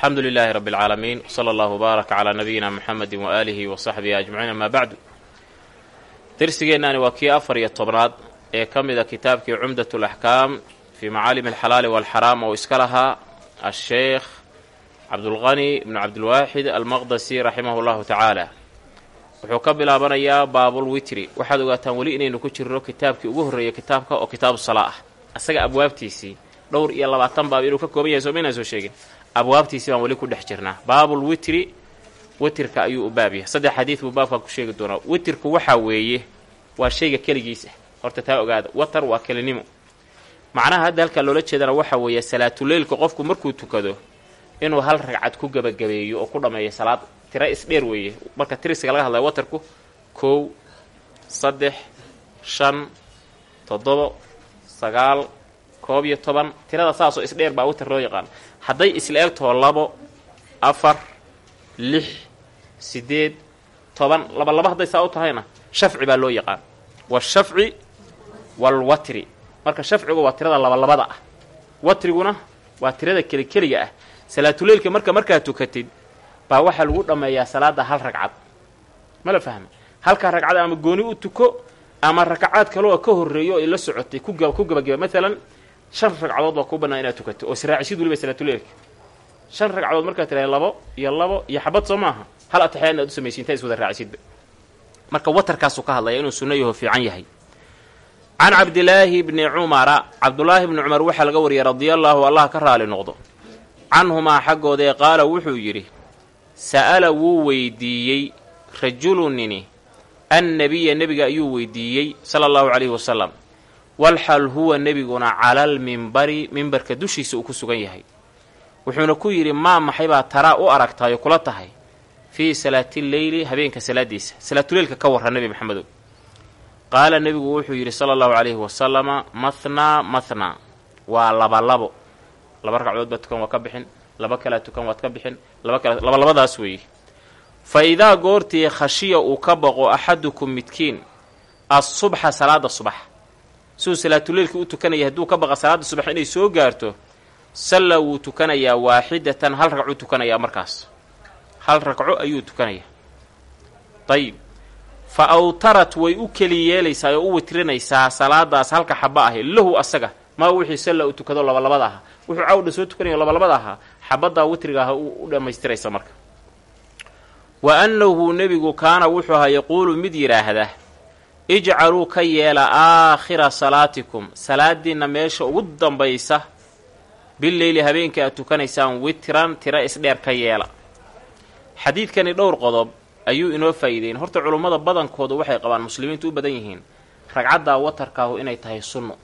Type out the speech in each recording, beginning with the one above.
alxamdu lilaahi rabbi alcaalamiin wsala allahu wbaaraka calaa nabiyina muxamedi waaalihi wa saxbihi ajmaciin amaa bacdu dersigeennaani waa kii afar iyo tobnaad ee ka mida kitaabkii cumdat alaxkaam fii macaalimi alxalaali waalxaraam oo iska lahaa asheekh cabdulqani ibnu cabdilwaaxid almaqdasi raximahu llahu tacaala wuxuu ka bilaabanayaa baabul witri. Waxaad ogaataan weli inaynu ku jirno kitaabkii ugu horreeyay kitaabka oo kitaabu salaa ah asaga abwaabtiisii dhowr iyo labaatan baab inuu ka kooban yahay somaynaan soo sheegin abwaabtiisii baan weli ku dhex jirnaa. Baabul witri witirka ayuu u baab yahay. Saddex xadiid buu baabkaa ku sheegi doonaa. Witirku waxaa weeye waa shayga keligiis ah. Horta taa ogaada watar waa kelinimo. Macnaha hadda halkaa loola jeedana waxaa weeye salaatuleylka qofku markuu tukado inuu hal ragcad ku gebagabeeyo oo ku dhammeeyo salaad. Tira isdheer weeye. Marka tirisiga laga hadlaya watarku kow saddex shan toddobo sagaal koob iyo toban. Tirada saasoo isdheer baa witar loo yaqaan hadday isla egtoo labo afar lix siddeed toban laba laba hadday saa u tahayna shafci baa loo yaqaan. Washafci waalwatri marka shafcigu waa tirada labalabada ah. Watriguna waa tirada kelikeliga ah. Salaatuleylka marka markaad tukatid baa waxaa lagu dhammeeyaa salaada hal ragcad. Ma la fahma halkaa ragcad ama gooni u tuko ama ragcaad kaloo ka horreeyo ay la socotay ku gabagaba. Maalan shan ragcadood baa kuu bannaan inaad tukato oo israacisid weliba salaatuleylka shan ragcadood markaad tirahay labo iyo labo iyo xabad soo maaha hal ataxyaa inaad u samaysi intaa is raacisidba marka watarkaasuu ka hadlaya inuu sunno yaho fiican yahay. Can cabdilaahi bni cumara cabdulaahi bni cumar waxaa laga wariyay radiallaahu allah ka raali noqdo. Canhumaa xaggoodee qaala wuxuu yidhi sa'ala wuu weydiiyey rajulunini annabiya nebiga ayuu weydiiyey sala allahu calayhi wasalam walxal huwa nebiguna calal mimbari mimbarka dushiisa uu ku sugan yahay. Wuxuuna ku yidhi maa maxaybaa taraa u aragtayo kula tahay? Fii salaatileyli habeenka salaadiisa salaatuleylka ka warra nebi maxamedow qaala nebigu wuxuu yidhi sala allahu calayhi wasalama mathnaa mathnaa waa labalabo laba ragcadood baa tukan waa ka bixin. Laba kalea tukan waad ka bixin. Laba kale labalabadaas weeye fa idaa goortii khashiya uu ka baqo axadukum midkiin assubxa salaada subax siduu salaatuleylka u tukanaya hadduu ka baqa salaada subax inay soo gaarto salla wuu tukanayaa waaxidatan hal ragcuu tukanayaa markaas. Hal ragco ayuu tukanayaa. Dayib fa awtarat way u keli yeelaysaa oo u witrinaysaa salaadaas halka xaba ahi. Lahu asaga maa wixii salla uu tukado labalabada ahaa wuxuu cawdha soo tukanayo labalabada ahaa xabaddaa witriga aha u dhammaystiraysa marka. Wa annahu nebigu kaana wuxuu ahaa yaquulu mid yidhaahda ijcaluu ka yeela aakhira salaatikum. Salaadiinna meesha ugu dambaysa bileyli habeenka aad tukanaysaan witran tira isdheer ka yeela. Xadiidkani dhowr qodob ayuu inoo faa'iideyn horta culummada badankoodu waxay qabaan muslimiintu u badan yihiin. Ragcaddaa watarkaahu inay tahay sunno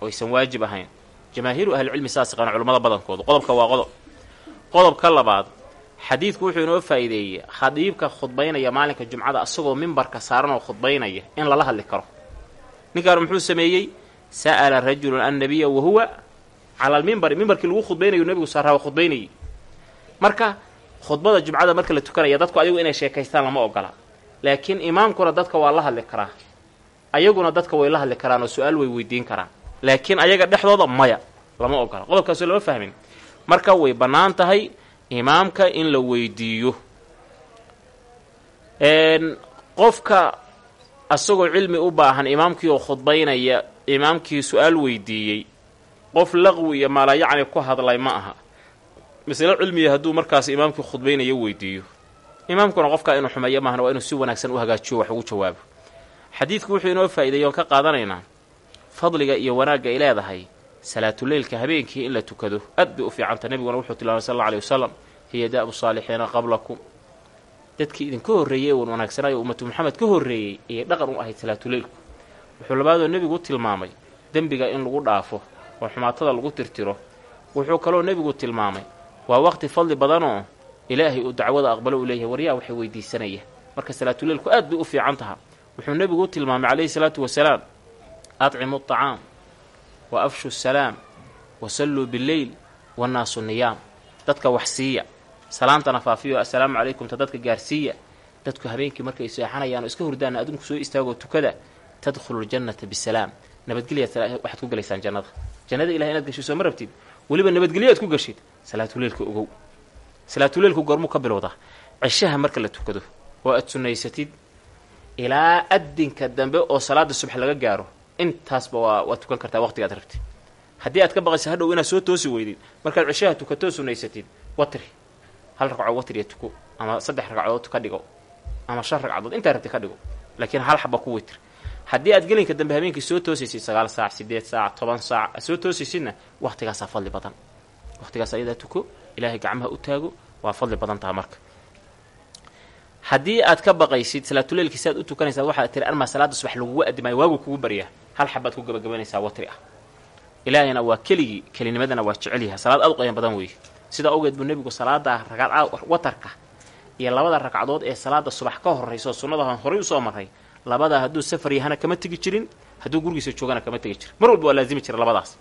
oo aysan waajib ahayn. Jamaahiiru ahlicilmi saas qana culimmada badankoodu. Qodobka waa qodob. Qodobka labaad xadiidku wuxuu inoo faa'iideeyey khadiibka khudbaynaya maalinka jumcada asagoo mimbarka saaran oo khudbaynaya in lala hadli karo. Ninkaan muxuu sameeyey? Sa'ala rajulun annabiya wa huwa cala almimbari mimbarkii lagu khudbaynayo nebigu saaraaba khudbaynayay marka khudbada jumcada marka la tukanaya dadku ayagu inay sheekaystaan lama ogola. Laakiin imaamkuna dadka waa la hadli karaa. Ayaguna dadka way la hadli karaan oo su'aal way weydiin karaan. Laakiin ayaga dhexdooda maya lama ogola. Qodobkaasoo lama fahmin. Marka way bannaan tahay imaamka in la weydiiyo. Qofka asagoo cilmi u baahan imaamkii oo khudbaynaya imaamkii su'aal weydiiyey qof laqwi iyo maalayacni ku hadlay ma aha. Masale cilmiya hadduu markaas imaamkii khudbaynayo weydiiyo imaamkuna qofkaa inuu xumeeyo maahan waa inuu si wanaagsan u hagaajiyo wax ugu jawaabo xadiidku wuxuu inoo faa'iideeya oon ka qaadanaynaa fadliga iyo wanaagga ay leedahay salaatuleylka habeenkii in la tukado aad bay u fiicanta nebiguna wuxuu tilmaamay sal alla alay wasalam hiya da'bu saalixiina qablakum. Dadkii idinka horreeyey uun wanaagsanaayo ummatu maxamed ka horreeyey ayay dhaqan u ahayd salaatuleylku. Wuxuu labaadoo nebigu tilmaamay dembiga in lagu dhaafo oo xumaatada lagu tirtiro. Wuxuu kaloo nebigu tilmaamay waa waqti fadli badanoo ilaahay uu dacwada aqbalo u leeyahay waryaa waxay weydiisanaya. Marka salaatuleylku aad bay u fiican taha wuxuu nebigu u tilmaamay calayhi salaatu wasalaam adcimu aطacaam wa afshu salaam wa salluu bileyl wannaasu niyaam. Dadka wax siiya salaantana faafiyo assalaamu calaykum ta dadka gaarsiiya dadku habeenkii markay seexanayaan oo iska hurdaana adinku soo istaagoo tukada tadkhulu ljannata bisalaam. Nabadgelyaad waxaad ku gelaysaan jannada. Jannada ilahay inaad gasho soo ma rabtid. Weliba nabadgelyo aad ku gashid. Salaatuleylka ogow. Salaatuleilku goormuu ka bilowdaa cishaha marka la tukado oo aad sunaysatid ilaa adinka dambe oo salaada subax laga gaaro intaasba waa tukan kartaa waqtigaad rabtid. Haddii aad ka baqaysa hadhow inaad soo toosi weydid markaad cishaha tukatoo sunaysatid watri hal ragco watriya tuko ama saddex ragcadood ka dhigo ama shan ragcadood intaa rabti ka dhigo. Laakiin hal xaba ku witr. Haddii aad gelinka dambe habeenkii soo toosaysid sagaal saac sideed saac toban saac aad soo toosaysidna waqtigaasaa fadli badan. Waqtigaas ayadaa tuko ilaahay gacmaha u taago waa fadli badan taha marka haddii aad ka baqaysid salaatuleilkii si aad u tukanaysaad waxaad tiri armaa salaada subax lagugu addimayo waagu kugu baryaa. Hal xabaad ku gabagabanaysaa watri ah. Ilaahayna waa keligii kelinimadana waa jecel yahay. Salaad aad u qayan badan weeye sidaa awgeed buu nebigu salaada ragcad watarka iyo labada ragcadood ee salaada subax ka horraysa oo sunnadahan horay u soo maray labadaa hadduu safar yahana kama tegi jirin hadduu gurigiisa joogana kama tegi jirin. Mar walba waa laazimi jira labadaas.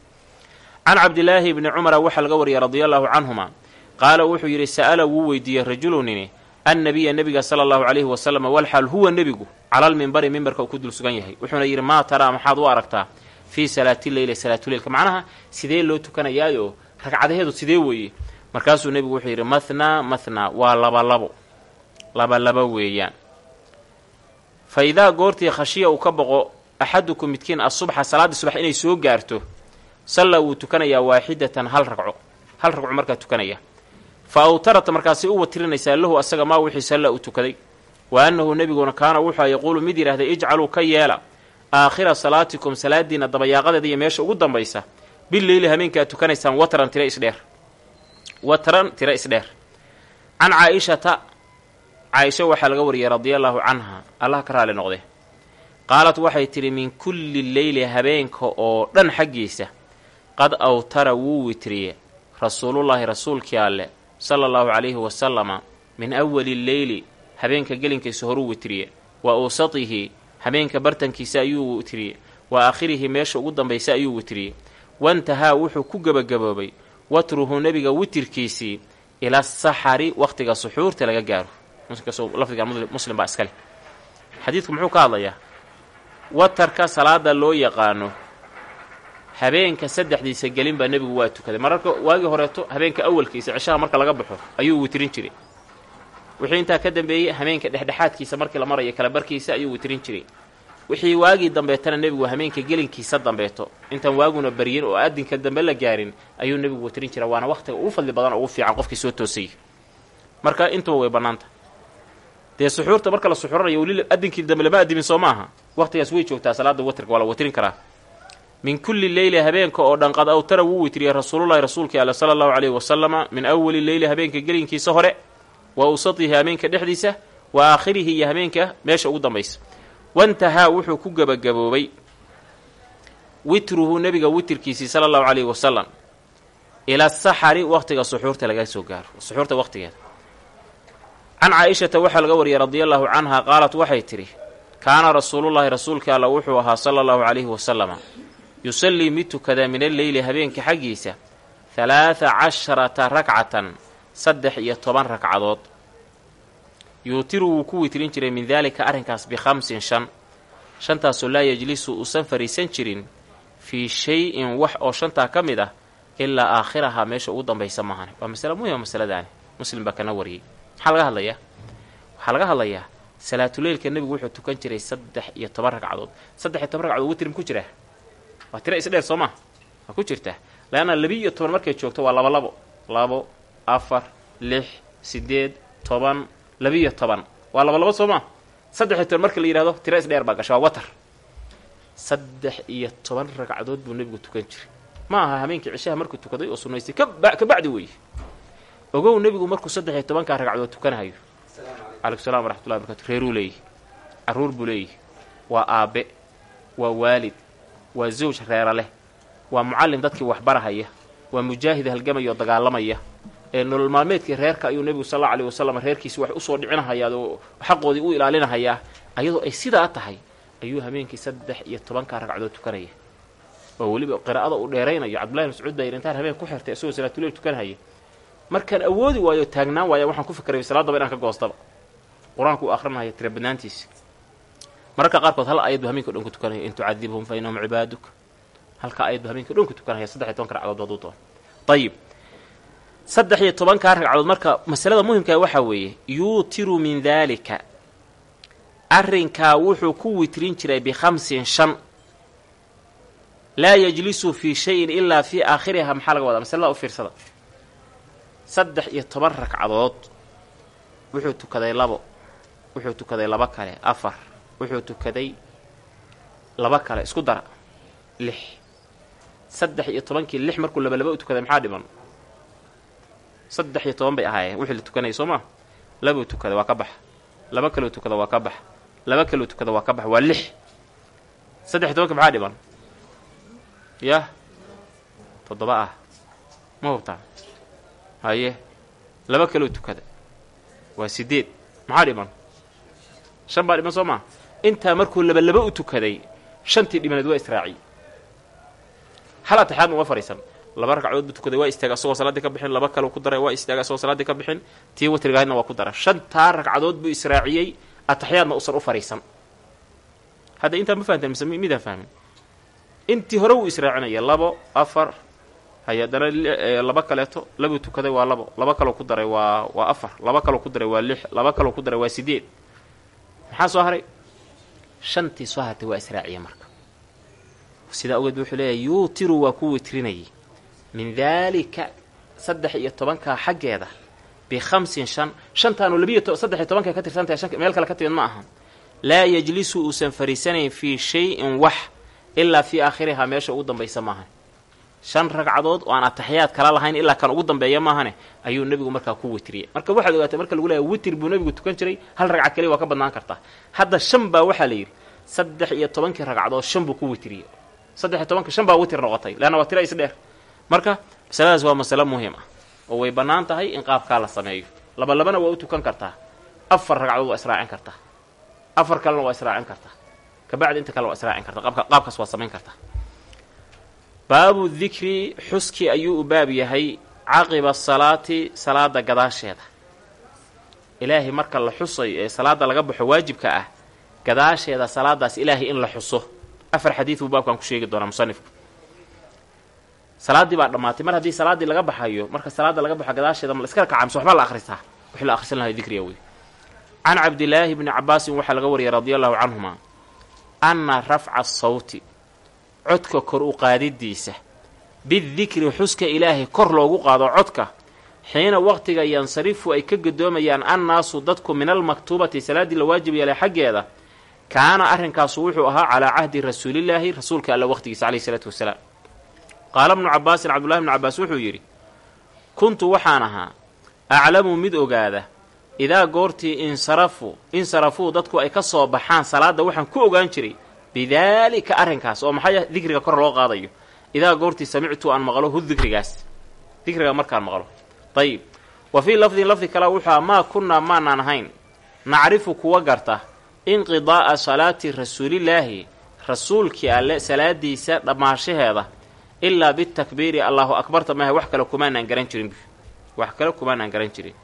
Can cabdilaahi bni cumara waxaa laga wariyay radia allahu canhuma qaala wuxuu yidhi sa'ala wuu weydiiyey rajulunini annabiya nebiga sala allahu calayhi wasalam walxaal huwa nebigu calalmimbari mimbarka uu ku dul sugan yahay wuxuuna yidhi maa taraa maxaad u aragtaa fii salaatileyli salaatuleilka macnaha sidee loo tukanayaayo ragcadaheedu sidee weeye markaasuu nebigu wuxuu yidhi mathnaa mathnaa waa labalabo labalabo weeyaan fa idaa goortii khashiya uu ka boqo axadukum midkiin asubxa salaaddii subax inay soo gaarto salla wuu tukanayaa waaxidatan hal ragco hal ragco markaa tukanaya fa awtarata markaasay u watirinaysaa lahu asaga maa wixii salla uu tukaday wa annahu nebiguna kaana wuxua yaquulu mid yidhahday ijcaluu ka yeela aakhira salaatikum salaadiina dabayaaqadeeda iyo meesha ugu dambaysa bileyli habeenkaad tukanaysaan watran tira isdheer watran tira isdheer can caa-ishata caa-isha waxaa laga wariyay radia allaahu canha allah ka raali noqde qaalat waxay tidhi min kulli leyli habeenka oo dhan xaggiisa qad awtara wuu witriye rasuulullaahi rasuulkii alle sala allahu calayhi wasalama min awali leyli habeenka gelinkiisa horuu witriye wa awsatihi habeenka bartankiisa ayuu witriye wa aakhirihi meesha ugu dambaysa ayuu witriye wantahaa wuxuu ku gebagaboobay watruhu nebiga witirkiisii ila saxari waqtiga suxuurta laga gaaro. Lafdiga muslim baa iska leh. Xadiidku muxuu ka hadlayaa watarka salaada loo yaqaano habeenka saddexdiisa gelin baa nebigu waa tukaday. Mararka waagii horeeto habeenka awalkiisa cishaha marka laga baxo ayuu witrin jiray. Wixii intaa ka dambeeyey habeenka dhexdhexaadkiisa markii la marayo kala barkiisa ayuu witrin jiray. Wixii waagii dambeetana nebigu habeenka gelinkiisa dambeeto. Intaan waaguna baryin oo aadinka dambe la gaarin ayuu nebigu witrin jira waana waqtiga ugu fadli badan oo ugu fiican qofkii soo toosayay. Marka intuba way bannaanta. Dee suxuurta marka la suxuranayo weli adinkii dambe lama adimin soo maaha. Waqtigaas way joogtaa salaada watrka waa la watrin karaa min kulli leyli habeenka oo dhan qad awtara wuu witriyey rasuulullahi rasuulkii ale sala allahu calayhi wasalama min awali leyli habeenka gelinkiisa hore wa awsatihi habeenka dhexdiisa wa aakhirihi iyo habeenka meesha ugu dambaysa. Wantahaa wuxuu ku gebagaboobay witruhu nebiga witirkiisii sala allahu calayhi wasalam ila saxari waqtiga suxuurta laga soo gaaro suxuurta waqtigeeda. Can caa-ishata waxaa laga wariyay radia allahu canha qaalat waxay tidhi kaana rasuulullaahi rasuulkii alla wuxuu ahaa sala allahu calayhi wasalama yusallii mid tukadaa min alleyli habeenka xaggiisa halaada casharata rakcatan saddex iyo toban ragcadood yuutiru wuu ku witrin jiray min daalika arrinkaas bikhamsin shan. Shantaasoo laa yejlisu uusan fariisan jirin fii shay-in wax oo shantaa ka mid ah ilaa aakhirahaa meesha ugu dambaysa maahan. Waa masale muhima masaladaani muslim baa kana wariyey. Maxaa laga hadlayaa waxaa laga hadlayaa salaatuleylka nebigu wuxuu tukan jiray saddex iyo toban ragcadood saddex iyo toban ragcadood witri ma ku jiraa waa tira isdheer soo maa waa ku jirtaa leanna labi toban markay joogto waa laba labo. Labo afar lix sideed toban labiiyo toban. Waa laba labo soo maa saddex iyo toban marka la yidhahdo tira isdheer baa gasha waa watar. Saddex iyo toban ragcadood buu nebigu tukan jiray. Ma aha habeenkii cishaha markuu tukaday oo sunnaystay. Kaba ka bacdi weeye ogow nebigu markuu saddex iyo tobankaa ragcadood tukanahayo calaykum salam waraxmatullahi barkatu reeruu leeyihi carruur buu leeyihi waa aabbe. Waa waalid waa zawj reera leh. Waa mucallim dadkii waxbarahaya. Waa mujaahid halgamaya oo dagaalamaya. Ee nolol maalmeedkii reerka ayuu nebigu sal alla aleyh wasalam reerkiisi wax u soo dhicinahayaa oo xaqoodii u ilaalinahayaa. Ayadoo ay sidaa tahay ayuu habeenkii saddex iyo tobankaa ragcadood tukanaya. Oo weliba qiraa'ada uu dheeraynayo. Cabdullahi mascuud baa yidhi intaan habeen ku xirtay isagoo salaatuleyl tukanhaya markaan awoodi waayo taagnaan waaya waxaan ku fikrayay salaadaba inaan ka goostaba. Qur'aanku uu akhrinahaya tira badnaantiisa mararka qaarkood hal ayad bu habeenka o dhan ku tukanaya in tucadibhum fa innahum cibaaduka halka ayad bu habeenka o dhan ku tukanaya saddex iyo tobanka ragcadood u doon ayib saddex iyo tobankaa ragcadood marka masalada muhimkaa waxaa weeye yuutiru min daalika arrinkaa wuxuu ku witrin jiray bikhamsin shan. Laa yajlisu fii shayin ilaa fii aakhiriha maxaa laga wadaa? Masalada u fiirsada. Saddex iyo toban ragcadood wuxuu tukaday labo wuxuu tukaday laba kale afar wuxuu tukaday laba kale isku dara lix. Saddex iyo tobankii lix markuu laba laba u tukaday maxaa dhiman? Saddex iyo toban bay ahaayeen. Wixii la tukanayay soo maa labuu tukada waa ka bax. Laba kaleu tukada waa ka bax. Laba kaleu tukada waa ka bax waa lix. Saddex iyo tobanka maxaa dhiman? Yah toddoba ah. Ma hubtaa haye. Laba kaleu tukada waa sideed maxaa dhiman? Shan baa dhiman soo maa intaa markuu laba laba u tukaday shantii dhimaneed waa israaciy hal atexaad uma fadhiisan laba ragcadood buu tukaday waa istaaga asagoo salaaddii ka bixin laba kale ku daray waa istaaga asagoo salaaddii ka bixin tii watrigahaydna waa ku dara shantaa ragcadood buu israaciyey ataxyaadna usan u fadhiisan hadda intaa ma fahanteen mise midaan fahmin? Intii hore wuu israacinaya labo afar hay haddana laba kaleeto labuu tukaday waa labo. Laba kaloo ku daray waa waa afar. Laba kaloo ku daray waa lix. Laba kaloo ku daray waa sideed maxaa soo haray shantii soo hartay waa israaciya marka. Sidaa ogeed wuxuu leeyahay yuutiru waa ku witrinayay. Min daalika saddex iyo tobankaa xaggeeda bikhamsin shan shantaanu labiyo saddex iyo tobanka ka tirsantahay meel kale ka timid ma aha laa yajlisu uusan fariisanayn fii shay-in wax ilaa fii aakhirihaa meesha ugu dambaysa maahan shan ragcadood oo aan ataxiyaad kala lahayn ilaa kan ugu dambeeya maahane ayuu nebigu markaa ku witriyay marka waxaad ogaatay marka lagu leeyahay witir buu nebigu tukan jiray hal ragca keliya waa ka badnaan kartaa hadda shan baa waxaa la yidhi saddex iyo tobankii ragcadood shan buu ku witriyey saddex iyo tobanka shan baa witir noqotay leanna waa tira isdheer marka masaladaas waa masalo muhiim ah oo way bannaan tahay in qaabkaa la sameeyo. Laba labana waa u tukan kartaa. Afar ragcadood waa israacin kartaa. Afar kalena waa israacin kartaa. Kabacdi inta kale waa israacin kartaa. Qaabka qaabkaas waa samayn kartaa baabu dikri xuskii ayuu u baab yahay caqiba asalaati salaada gadaasheeda. Ilaahay marka la xusayo ee salaada laga baxo waajibka ah gadaasheeda salaadaas ilaahay in la xuso. Afar xadiid buu baabkan ku sheegi doonaa musanifku salaaddii baa dhammaatay. Mar haddii salaaddii laga baxayo marka salaada laga baxo gadaasheeda ma la iska kacamso waxbaa la akhrisaa. Wixii la akhrisan lahay dikriga wey can cabdilaahi bni cabaasin waxaa laga wariyay radia allahu canhuma anna rafca asawti codka kor u qaadidiisa. Bidikri xuska ilaahay kor loogu qaado codka. Xiina waqtiga yansarifu ay ka gadoomayaan annaasu dadku min almaktuubati salaaddii la waajib yeelay xaggeeda. Kaana arrinkaasu wuxuu ahaa calaa cahdi rasuulillaahi rasuulka alla waqtigiisa caleyhi isalaatu wasalaam qaala bnu cabaasin cabdullahi bnu cabaas wuxuu yidhi kuntu waxaan ahaa aclamu mid ogaada idaa goortii insarafu insarafuu dadku ay ka soo baxaan salaadda waxaan ku ogaan jiray bidaalika arrinkaas oo maxay dikriga kor loo qaadayo? Idaa goortii samictu aan maqlo hu dikrigaas. Dikriga markaan maqlo. Dayib wa fii lafdin lafdi kale wuxua maa kunnaa maanaan ahayn. Nacrifu kuwa garta inqidaa'a salaati rasuulillaahi rasuulkii alle salaadiisa dhammaashaheeda ilaa bitakbiiri allahu akbarta maaha wax kale kumaanaan garan jirin wax kale kumaanaan garan jirin.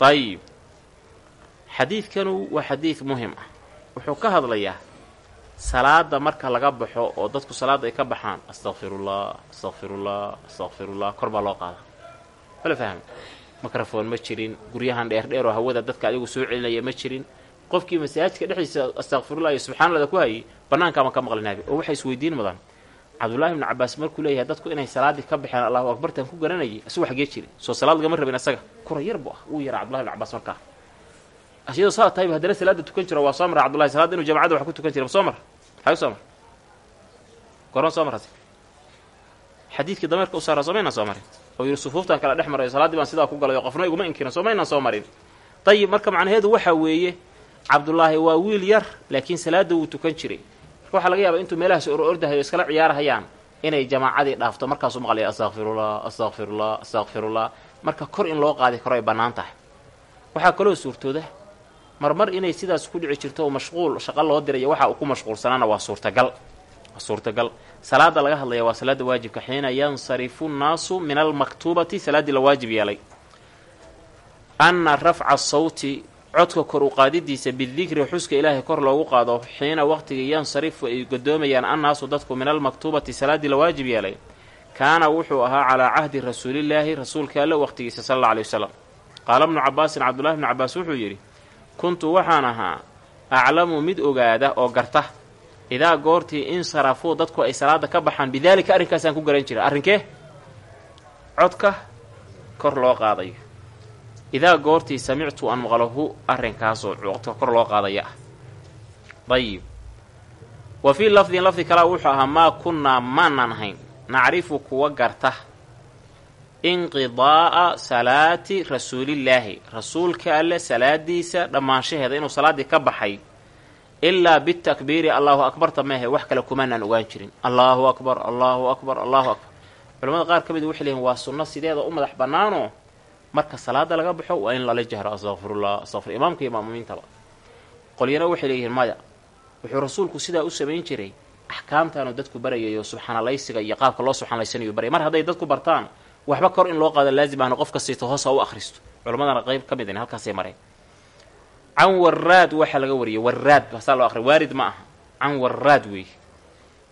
Dayib xadiidkanu waa xadiid muhiim ah. Wuxuu ka hadlayaa salaada marka laga baxo oo dadku salaadda ay ka baxaan astaqfirullah astaqfirullah astaqfirullah kor baa loo qaadaa. Mala fahmi. Mikrofon ma jirin guryahan dheerdheer oo hawada dadka adigu soo celinaya ma jirin. Qofkii masaajidka dhexdiisa astaqfirullah iyo subxaanallada ku hayay bannaankaama ka maqlinaabi oo waxay isweydiin mudan. Cabdullaahi ibnu cabaas markuu leeyahay dadku inay salaaddii ka baxeen allahu akbartan ku garanayay isagu xagee jiri soo salaad lagama rabin isaga kura yar bu ah. Wuu yaraa cabdullahi ibnu cabaas markaa iyadoo saa tahayba haddana salaada tukan jiro waa soo mara cabdullahi inuu jamacada wax ku tukan jira ma soo mar maxay u soo mar goran soo marase xadiidkii dameerka u saaraa soo marin. Oo yidhi sufuuftan kala dhex marayo baan sidaa ku galay qofna iguma inkirin soomaynaan soo marin. Dayib marka macnaheedu waxaa weeye cabdullaahi waa wiil yar laakiin salaadda wuu tukan jiray. Marka laga yaabaa intuu meelahaas or ordahayo iskala ciyaarahayaan inay jamaacadii dhaafto. Markaasuu maqlaya astaqfirullah astaqfirullah astaqfirullah marka kor in loo qaadi karo ay bannaan waxaa kaloo suurtooda marmar inay sidaas ku dhici jirto oo mashquul shaqo loo dirayo waxa uu ku mashquulsanaana waa suurtagal. Waa suurtagal. Salaada laga hadlaya waa salaada waajibka xiina yansarifu nnaasu min almaktuubati salaaddii la waajib yeelay. Anna rafca sawti codka kor u qaadidiisa bidikri xuska ilaahay kor loogu qaado xiina waqtigii yansarifu ay godoomayaan annaasu dadku min almaktuubati salaaddii la waajib yeelay. Kaana wuxuu ahaa calaa cahdi rasuulillaahi rasuulka alle waqtigiisa sala alla alay wasalam qaala bnu cabaasin cabdullahi bnu cabaas wuxuu yidhi kuntu waxaan ahaa aclamu mid ogaada oo garta. Idaa goortii insarafuu dadku ay salaada ka baxaan bidaalika arrinkaasaan ku garan jira arrinkee? Codka kor loo qaadayo idaa goortii samictu an maqlahu arrinkaasoo codka kor loo qaadaya. Ah dayib wa fii lafdin lafdi kalaa wuxuu ahaa maa kunnaa maanaan ahayn. Nacrifu kuwa garta inqidaa'a salaati rasuulillaahi. Rasuulka alle salaadiisa dhammaanshaheeda inuu salaaddii ka baxay ilaa bitakbiiri allaahu akbarta meehe wax kale kumaanaan ogaan jirin. Allaahu akbar allaahu akbar allahu akbar. Culamada qaar ka mid waxay leeyihiin waa sunno sideeda u madax bannaanoo? Marka salaada laga baxo waa in lala jahro astaqfirullah astaqfir imaamka iyo ma'muumiintaba qolyana waxay leeyihiin maya wuxuu rasuulku sidaa u samayn jiray axkaamtaanu dadku barayayo subxaanalaysiga iyo qaabka loo subxaanalaysanayo baray mar hadday dadku bartaan waxba kor in loo qaado laazim ahna qof kastiito hoosa u akhristo. Culammadana qayb ka mid halkaasay mareen. Can waraad waxaa laga wariyay waraad basaa loo aqriya waarid ma aha. Can waraad weeye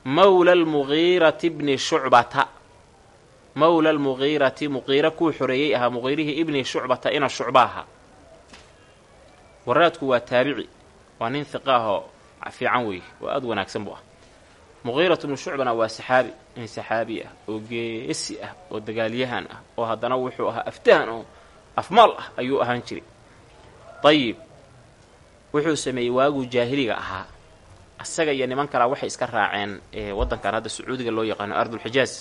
mawla almugiirati bni shucbata. Mawla almugiirati muqiira kuu xoreeyey ahaa muqiirihii ibni shucbata ina shucba ahaa. Waraadku waa taabici waa nin hiqa ahoo fiican weeye waa aada wanaagsan buu ah muqiiratu bnu shucbana waa saxaabi nin saxaabi ah oo geesi ah oo dagaalyahan ah oo haddana wuxuu ahaa aftahan oo afmaal ah ayuu ahaan jiray. Dayib wuxuu sameeyey waaguu jaahiliga ahaa. Asaga iyo niman kalaa waxay iska raaceen waddankan hadda sacuudiga loo yaqaano ardulxijaaz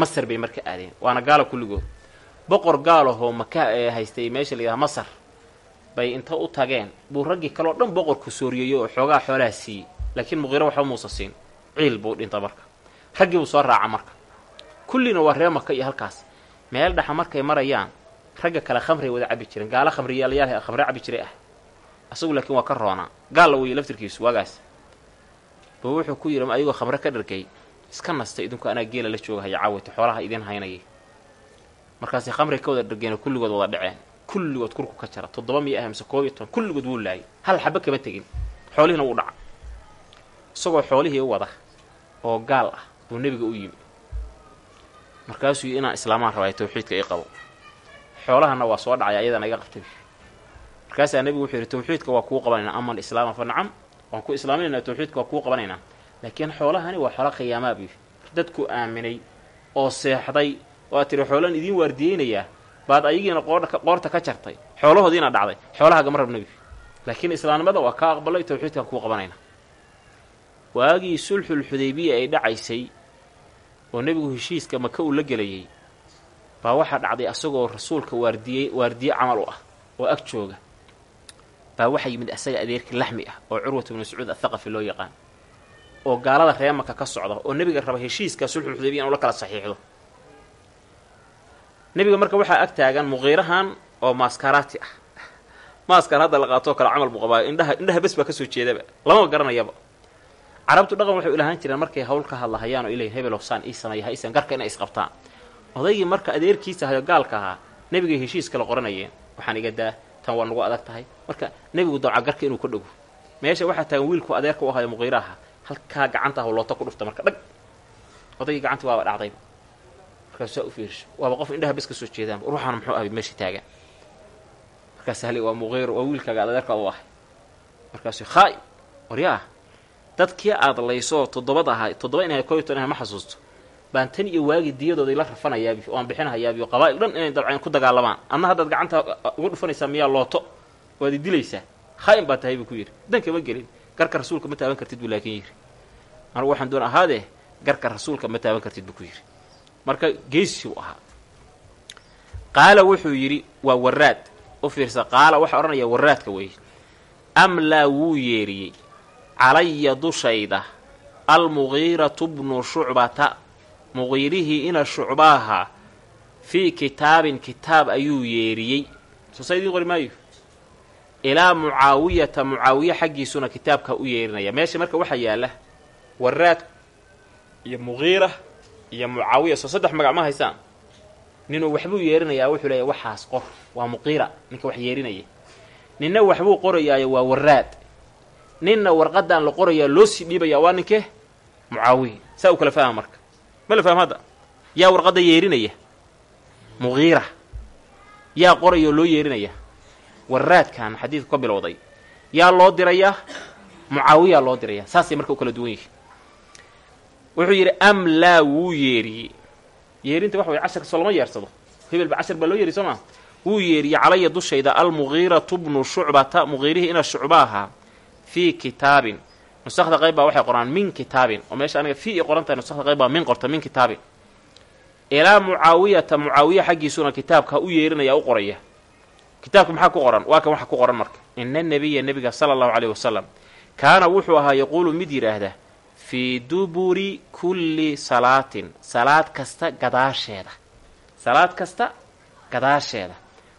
masar bay marka aadeen waana gaalo kulligood boqor gaalahoo maka haystay meesha la yidhaha masar bay inta u tageen. Buu raggii kaleo dhan boqorku sooriyeeyo oo xoogaa xoolaha siiyey laakiin muqiiro waxba muusa siin ciil buu dhinta marka. Raggii buu soo raaca marka. Kullina waa ree maka iyo halkaas. Meel dhaxa markay marayaan ragga kale khamray wada cabi jireen gaalo khamriyaalayaal khamre cabi jiray ah. Asagu laakiin waa ka roonaa. Gaalla weeye laftirkiisu waagaas buu wuxuu ku yidhi ayagoo khamre ka dhargay iska nasta idinku anaa geela la joogahaya caawita xoolaha idin haynayay. Markaasay khamri ka wada dhargeena kulligood wada dhaceen. Kulligood kurku ka jara toddoba miya ah mise koob iyo toban kulligood wuu laayay. Hal xaba kama tegin. Xoolihiina wuu dhaca. Isagoo xoolihii wada oo gaal ah buu nebiga u yimi. Markaasuu inaan islaamaan rabay tawxiidka i qabo. Xoolahana waa soo dhacay ayadana iga qabtay. Markaasaa nebigu wuxuu yidhi tawxiidka waa kuu qabanaynaa ama alislaama fa nacam. Waan ku islaaminaynaa tawxiidka waa kuu qabanaynaa laakiin xoolahani waa xoolo khiyaamaa buu dadku aaminay oo seexday oo aad tiri xoolaan idiin waardiyeynayaa baad ayagiina qoorta ka jartay. Xoolahoodiina dhacday xoolaha gama rab nebigu laakiin islaamnimada waa kaa aqbalay tawxiidkaan kuu qabanaynaa waagii sulxul xudaybiya ay dhacaysay oo nebigu heshiiska maka uu la gelayay baa waxaa dhacday asagoo rasuulka waardiyey waardiye camal u ah oo ag jooga. Baa waxaa yimid asaga adeerkii laxmi ah oo curwat bnu mascuud athaqafi loo yaqaan oo gaalada ree maka ka socda oo nebiga raba heshiiska sulxul xudaybiya inu la kala saxiixdo nebiga marka waxaa ag taagan muqiirahan oo maaskaraati ah. Maaskar hadda la qaatoo kale camal buu qabaa indhaha indhaha bes baa ka soo jeedaba lamaba garanayaba carabtu dhaqan waxay ilahaan jireen markay hawl ka hadlahayaan oo ilahin hebelow saan ii sameeya garka inay isqabtaan. Odaygii marka adeerkiisa hayo gaalka ahaa nebigay heshiis kala qoranayeen waxaan iga daa tan waa nagu adag tahay. Marka nebigu dooca garka inuu ka dhago. Meesha waxaa taagan wiilku adeerka u ahayo muqiira aha halkaa gacanta ah loota ku dhufta marka dhag. Odaygii gacantii waaba dhacdayba markaasu saa u fiirsho waaba qof indhaha bes soo jeedaan. Ruuxaana muxuu ahay meesha taagan markaas hali waa muqiiro waa wiilkaaga adeerkaad u ahay. Markaasu khaai waryaa dadkii aad layso toddobad ahaa toddoba inay koy ton ma xasuusto. Baan tan iyo waagii diyadooday la rafanayaabi oo aan bixinahayaabi oo qabaa'il dhan inay dabceen ku dagaalamaan adna haddaad gacanta ugu dhufanaysaa miyaa looto waad i dilaysaa. Khaa'in baa tahay buu ku yidhi. Danka ma gelin garka rasuulka ma taaban kartid buu laakiin yidhi. Anugu waxaan doon ahaadee garka rasuulka ma taaban kartid buu ku yidhi. Marka geesi u ahaa. Qaala wuxuu yidhi waa waraad. U fiirsa qaala waxaa odhanaya waraadka weeye. Amlaa wuu yeeriyey calaya dushayda. Almugiiratu bnu shucbata muqiirihii ina shucbaaha fii kitaabin kitaab ayuu yeeriyey. Soosa idiin qori maayo? Ilaa mucaawiyata mucaawiye xaggiisuna kitaabka u yeerinaya. Meesha marka waxaa yaalla waraad iyo muqiira iyo mucaawiya soo saddex magac ma haysaan? Ninuu waxbuu yeerinayaa wuxuu leeyahy waxaas qor waa muqiira ninka wax yeerinaya ninna waxbuu qorayaayo waa waraad ninna warqadan la qorayaa loo sii dhiibayaa waa ninkee mucaawiya saa u kala fahma marka. Ma la fahma hadda? Yaa warqadda yeerinaya. Muqiira yaa qorayoo loo yeerinaya. Warraadkan xadiidku ka bilowday. Yaa loo dirayaa mucaawiyaa loo dirayaa saasay marka u kala duwan yihiin. Wuxuu yidhi am laa wuu yeeriyey yeerinta wax way casharka soo lama yeersado. Hebel ba cashar baa loo yeeriy soo maa wuu yeeriyey calaya dushayda almugiiratu bnu shucbata. Muqiirihii ina shucba ahaa fii kitaabin. Nusakda qayb baa waxay qoraan min kitaabin. Oo meesha aniga fi i qoran tahay nusakda qayb baa min qorta min kitaabin. Ilaa mucaawiyata mucaawiya xaggiisuna kitaabka u yeerinaya u qoraya. Kitaabka maxaa ku qoran? Waa kan waxa ku qoran marka. Ina nebiya nebiga sala allahu caleyhi wasalam kaana wuxuu ahaa yaquulu mid yidhaahda fii duburi kulli salaatin. Salaad kasta gadaasheeda. Salaad kasta gadaasheeda.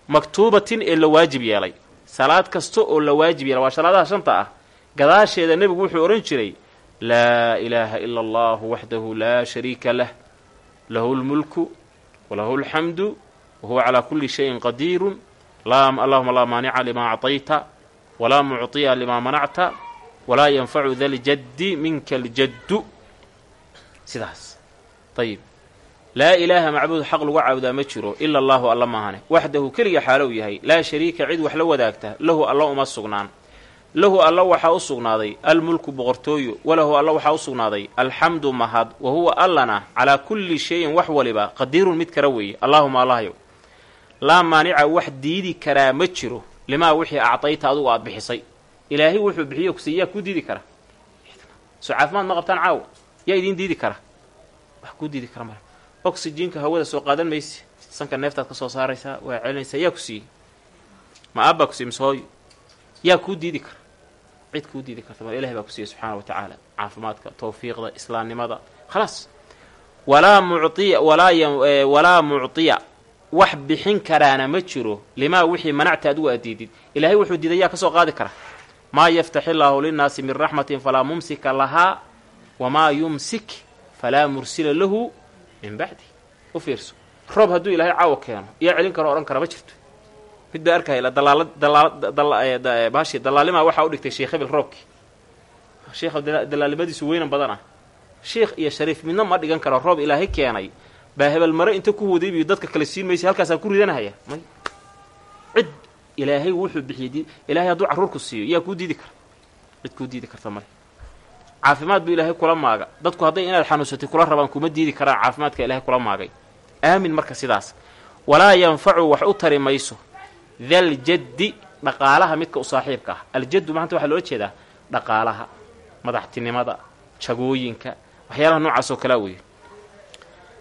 Maktuubatin ee la waajib yeelay. Salaad kasta oo la waajib yeelay. Waa salaadaha shanta ah gadaasheeda nebigu wuxuu odhan jiray laa ilaaha ila allahu waxdahu laa shariika lah lahu lmulku walahu alxamdu wa huwa calaa kulli shayin qadiirun allahuma laa maanica limaa acطayta walaa mucطiya limaa manacta walaa yanfacu da ljaddi minka aljaddu sidaas. Ayib laa ilaaha macbuud xaq lagu caabudaa ma jiro ila allahu alla maahane waxdahu keliga xaalow yahay laa shariika cid wax la wadaagta lahu alla uma sugnaan lahu alla waxaa u sugnaaday almulku boqortooyo walahu alla waxaa u sugnaaday alxamdu mahad wa huwa allana calaa kulli shayin wax waliba qadiirun mid kara weeye. Allaahuma allahyow laa maanica wax diidi karaa ma jiro limaa wixii acdayta adugu aad bixisay. Ilaahay wuxuu bixiyo kusiy yaa kuu diidi kara. Soo caafimaad ma qabtaan caawa yaa idiin diidi kara. Wax kuu diidi kara male oxyjiinka hawada soo qaadan mayse sanka neeftaad ka soo saaraysaa waa celinaysaa yaa ku ma aabbaa ku mise hooyo yaa kuu diidi kara cid kuu diidi karta ma ilahay baa ku siiyey subxaana wa tacaala caafimaadka tawfiiqda islaamnimada. Khalaas walaa muctiya walaa muctiya. Wax bixin karaana ma jiro. Limaa wixii manacta adigu aad diidid. Ilaahay wuxuu diiday yaa ka soo qaadi kara. Maa yaftaxi illaahu linnaasi min raxmatin falaa mumsika lahaa wamaa yumsik falaa mursila lahu min bacdi. U fiirso. Roob hadduu ilaahay caawo keeno yaa celin karo odhan kara ma jirto mid baa arkaya dalaalabahashi dalaalimaa waxaa u dhigtay sheekh hebel roobkii sheekha dalaalimadiisu weynan badan ah sheikh iyo shariif midna ma dhigan karo roob ilaahay keenay. Baa hebel mare inta ku wadaybiyo dadka kale siin maysa halkaasaa ku ridanahaya may. Cid ilaahay wuxuu bixiyey ilaahay hadduu carruurku siiyo yaa kuu diidi kara cid kuu diidi karta male. Caafimaad buu ilaahay kula maaga. Dadku hadday inaad xanuunsatay kula rabaan kuma diidi karaan caafimaadka ilaahay kula maagay. Aamin marka sidaas. Walaa yanfacu wax u tari mayso daljaddi dhaqaalaha midka u saaxiibka ah. Aljaddu maanta waxaa loola jeedaa dhaqaalaha madaxtinimada jagooyinka waxyaalaha noocaas oo kalaa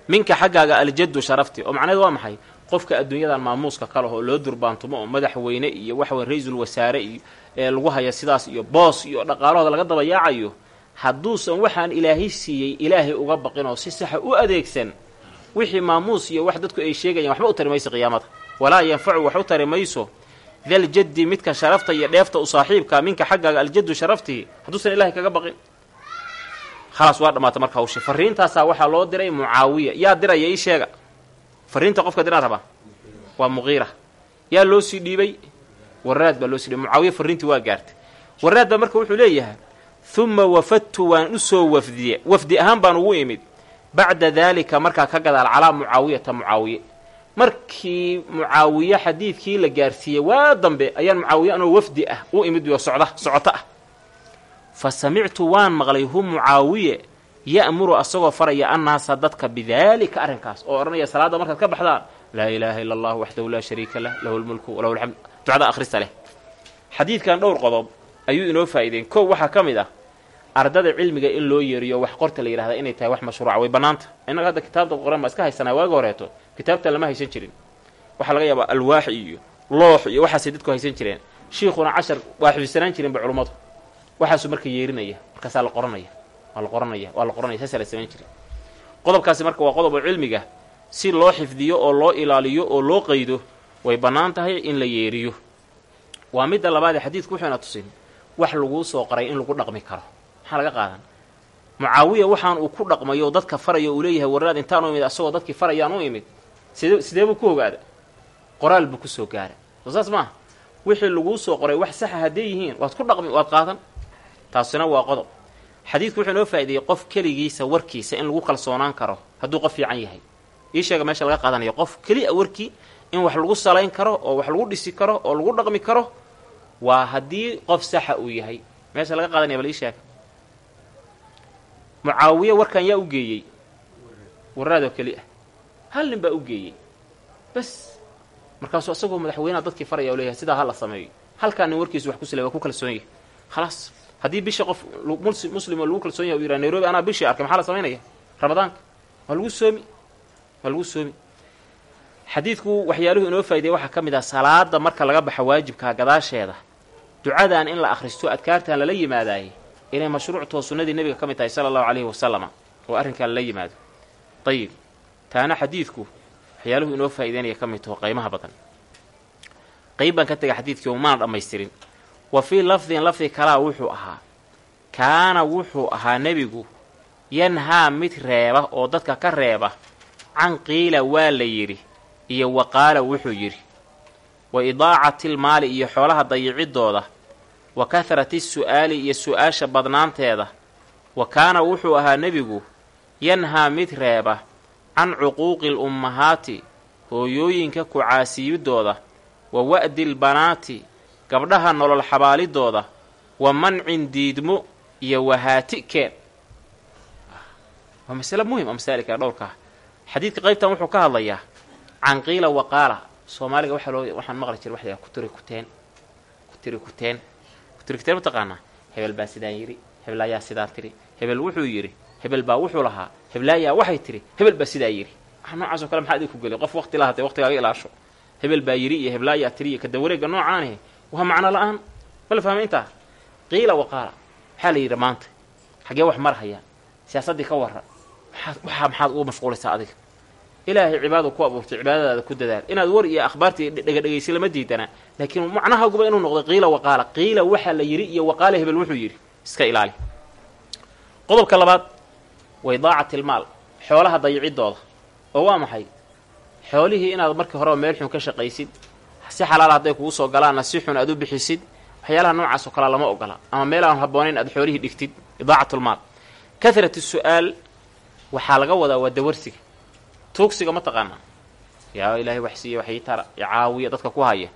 minka xaggaaga aljaddu sharafti oo macnaheed waa maxay? Qofka adduunyadan maamuuska ka laho oo loo durbaantumo oo madaxweyne iyo waxa ra'iisul wasaare iyo ee lagu haya sidaas iyo boos iyo dhaqaalahooda laga daba yaacayo hadduusan waxaan ilaahay siiyey ilaahay uga baqin oo si saxa u adeegsan wixii maamuus iyo wax dadku ay sheegayaan waxba u tari mayso qiyaamada walaa yanfacu wax u tari mayso. Daljaddi midka sharafta iyo dheefta u saaxiibka minka xaggaaga aljaddu sharaftihi hadduusan ilahay kaga baqin. Khalaas waa dhammaata marka hawsha. Fariintaasaa waxaa loo diray mucaawiya. Yaa diraya ii sheega. Fariinta qofka diraan rabaa? Waa muqiira yaa loo sii dhiibay? Waraad baa loo sii dhiibay. Mucaawiya fariintii waa gaartay. Waraad baa marka wuxuu leeyahay uma wafadtu waan u soo wafdiye wafdi ahaan baan ugu imid. Bacda daalika markaa ka gadaal calaa mucaawiyata mucaawiye markii mucaawiye xadiidkii la gaarsiiyey waa dambe ayaan mucaawiye anoo wafdi ah u imid iyo socda socoto ah. Fa samictu waan maqlay hu mucaawiye ya'muru asagoo faraya annaasa dadka bidaalika arrinkaas oo odhanaya salaadda markaad ka baxdaan laa ilaaha ila allah waxdahu laa shariika lah lahu lmulku walahu alxamd ducada akhrista leh. Xadiidkan dhowr qodob ayuu inoo faa'iideen kow waxaa ka mid ah ardada cilmiga in loo yeeriyo wax qorta la yidhahda inay tahay wax mashruuca way bannaanta innaga hadda kitaabta qoran baa iska haysanaa waaga horeeto kitaabta lama haysan jirin. Waxaa laga yaabaa alwaax iyo loox iyo waxaasay dadku haysan jireen. Shiikhuna cashar waa xifdisanaan jirinba culummadu waxaasuu marka yeerinaya markaasaa la qoranaya waa la qoranaya waa la qoranaya saasaa la samayn jiray qodobkaasi marka waa qodob oo cilmiga. Si loo xifdiyo oo loo ilaaliyo oo loo qaydo way bannaan tahay in la yeeriyo. Waa midda labaadee xadiidku wuxuuna tusin. Wax laguu soo qaray in lagu dhaqmi karo maxaa laga qaadan. Mucaawiya waxaan uu ku dhaqmayo dadka faraya uu leeyahay warraad intaan u imid asagoo dadkii farayaan u imid. Sidee sidee buu ku ogaada qoraal buu ku soo gaara soo saas maaha? Wixii laguu soo qoray wax saxa hadday yihiin waad ku dhaqmi waad qaadan taasina waa qodob. Xadiidku wuxuu inoo faa'ideeyey qof keligiisa warkiisa in lagu kalsoonaan karo hadduu qof fiican yahay. Ii sheega meesha laga qaadanayo qof keliya warkii in wax lagu salayn karo oo wax lagu dhisi karo oo lagu dhaqmi karo waa haddii qof saxa uu yahay. Meesha laga qaadanaya bal ii sheega mucaawiye warkan yaa u geeyey. Warraadoo keli ah. Hal nin baa u geeyey. Bas. Markaasuu isagoo madaxweynaha dadkii faraya o leeyahay sidaa ha la sameeyo. Halkaa nin warkiisu wax ku silay waa ku kalsoon yahay. Khalaas. Haddii bisha qof muslim oo lagu kalsoon yahay u yidhaha nairobi anaa bishii arkay maxaa la samaynaya ramadaanka waa lagu soomi. Waa lagu soomi. Xadiidku waxyaaluhu inoo faaidaya waxaa ka mid ah salaada marka laga baxa waajibkaa gadaasheeda. Ducadan in la akhristo adkaartan lala yimaadaaye inay mashruuctoo sunnadii nebiga ka mid tahay sala allahu calayhi wasalama oo arrinkaa lala yimaado. Ayib taana xadiidku waxyaaluhu inoo faa'ideynaya ka mid taho qaymaha badan. Qayb baan ka tegay xadiidkii oo maana dhammaystirin. Wa fii lafdin lafdi kalaa wuxuu ahaa kaana wuxuu ahaa nebigu yanhaa mid reeba oo dadka ka reeba can qiila waa la yidhi iyo wa qaala wuxuu yidhi wa idaacatilmaali iyo xoolaha dayiciddooda wa kahrati su'aali iyo su'aasha badnaanteeda wa kaana wuxuu ahaa nebigu yanhaa mid reeba can cuquuqi lummahaati hooyooyinka ku caasiyiddooda wa wa'di lbanaati gabdhaha nolol xabaalidooda wa mancin diidmo iyo wahaati-keen waa masale muhiim a masaailka dhowrkaa xadiidka qaybtan wuxuu ka hadlayaa can qiila wa qaala. Soomaaliga waxaa loo waxaan maqli jiray waxa la kutiri kuteen kutiri kuteen kutiri kuteen mataqaanaa hebel baa sidaan yidhi hebel ayaa sidaan tiri hebel wuxuu yidhi hebel baa wuxuu lahaa heblaayaa waxay tiri hebel baa sidaa yidhi waxa noocaas oo kale maxaa idinku gelay qof waqti lahatee waqtigaaga ilaasho. Hebel baa yidhi iyo heblaayaa tiri iyo kadawareega noocaane waa macno la'aan. Ma la fahmay intaa? Qiila wa qaala maxaa la yidhi maanta xaggee wax marhaya siyaasaddii ka warra waxaa maxaad ugu mashquulaysaa adiga ilaahay cibaadadu ku abuurtay cibaadadaada ku dadaal. Inaad war iyo akhbaartii dhegadhegaysa lama diidana laakiin macnahaguba inuu noqdo qiila wa qaala qiila waxaa la yidhi iyo waqaala hebel wuxuu yidhi. Iska ilaali. Qodobka labaad wa idaacatilmaal xoolaha dayiciddooda oo waa maxay? Xoolihii inaad markii horeba meel xun ka shaqaysid si xalaal hadday kugu soo galaanna si xun aad u bixisid waxyaalaha noocaas oo kalea lama ogola. Ama meel aan habboonayn aad xoolihii dhigtid idaacatulmaal kahrati su'aal waxaa laga wadaa waa dawarsiga tuugsiga ma taqaanaa yaa ilaahay wax siiya wax ii tara ya caawiya dadka ku haya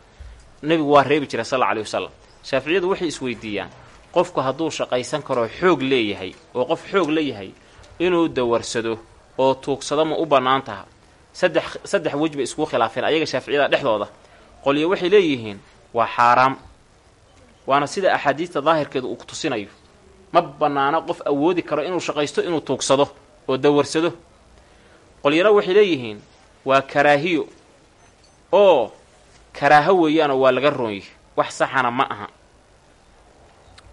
nebigu waa reebi jiray sal alla alay wasalam shaaficiyadu waxay isweydiiyaan qofku hadduu shaqaysan karoo xoog leeyahay oo qof xoog leeyahay inuu dawarsado oo tuugsado ma u bannaan taha saddex saddex wej bay iskugu khilaafeen ayaga shaaficiyada dhexdooda. Qolyo waxay leeyihiin waa xaaraam. Waana sida axaadiista daahirkeedu uu tusinayo. Ma bannaano qof awoodi karo inuu shaqaysto inuu tuugsado oo dawarsado qolyaro waxay leeyihiin waa karaahiyo. Oo karaaho weeyaanoo waa laga roonyahy wax saxana ma aha.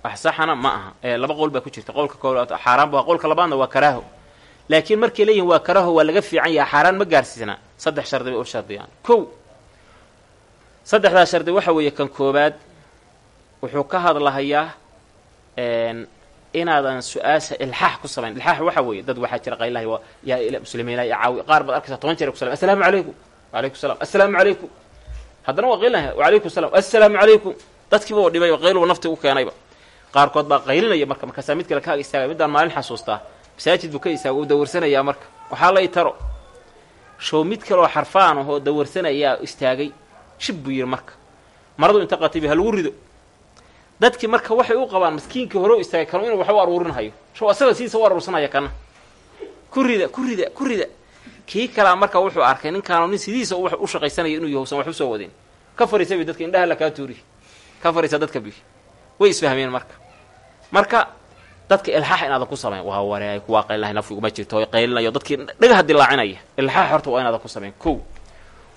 Wax saxana ma aha. Ee laba qowl baa ku jirta. Qowlka koowaad xaaraan ba qowlka labaadna waa karaaho. Laakiin markay leeyihiin waa karaaho waa laga fiican yaha xaaraan ma gaarsiisna. Saddex shardi bay u shardiyaan. Kow saddexdaa shardi waxa weeye kan koobaad wuxuu ka hadlahayaa inaadan su'aasha ilxaax ku samayn. Ilxaax waxa weeye dad waxaa jira qaylahay yaa muslimiina ya caawi. Qaar baad arkaysaa toban jeer ku salam assalaamu calaykum. Walaykum salam assalaamu calaykum. Haddana waa qaylinaya wacalaykum salam assalaamu calaykum. Dadkiiba u dhibay qayluba nafti u keenayba. Qaarkood baa qaylinaya marka markaasaa mid kale kaaga istaagay middaan maalin xasuustaa masaajid buu ka istaaga uu dawarsanayaa marka. Waxaa lay taro show mid kaleoo xarfaan ahoo dawarsanayaa istaagay. Shib buu yidhi marka. Maradu inta qatibi ha lagu rido dadkii marka waxay u qabaan maskiinkii hore u istaagay kanu inuu wax u aruurinhayo show asaga sidiisa u aruursanaya kana. Ku rida ku rida ku rida. Kii kalaa marka wuxuu arkay ninkaanu nin sidiisa u shaqaysanaya inuu yahusan wax u soo wadin. Ka fariisa bi dadka indhaha la tuuri. Ka fariisa dadka bi way isfahmeen marka. Marka dadka ilxaax inaadan ku samayn waa wareay kuwaa qaylilahay nafki uma jirto qaylinayo. Dadkii dhagaha dilaacinaya ilxaax horta waa inaadan ku samayn kow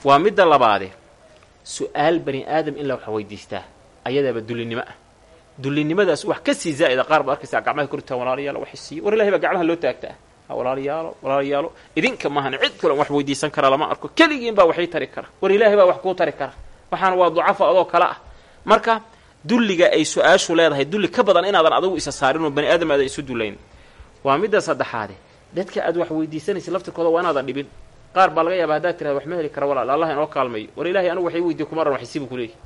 waa midda labaade. Su'aal bani aadam in la wax weydiistaa ayadaaba dulinimo ah dulinimadaas wax ka sii zaa'ida qaar baad arkaysaa gacmaha kortaa walaalayaalo wax siiye war ilahay baa gacmaha loo taagtaa. Walaalayaalo walaalayaalo idinka maahan cid kale wax weydiisan kara lama arko. Keligiin baa waxii tari kara. War ilaahay baa wax kuu tari kara. Waxaana waa ducafa adoo kale ah. Marka dulliga ay su'aashu leedahay dulli ka badan inaadan adigu isa saarin oo bani aadam aadan isu dullayn. Waa midda saddexaade. Dadka aad wax weydiisanaysa laftirkooda waa inaadan dhibin. Qaar baa laga yaaba haddaad tirahda wax ma heli kara walaal allah inoo kaalmayo. War ilahay anigu waxay weydiye kuma ran waxisiibuu kuleeyahy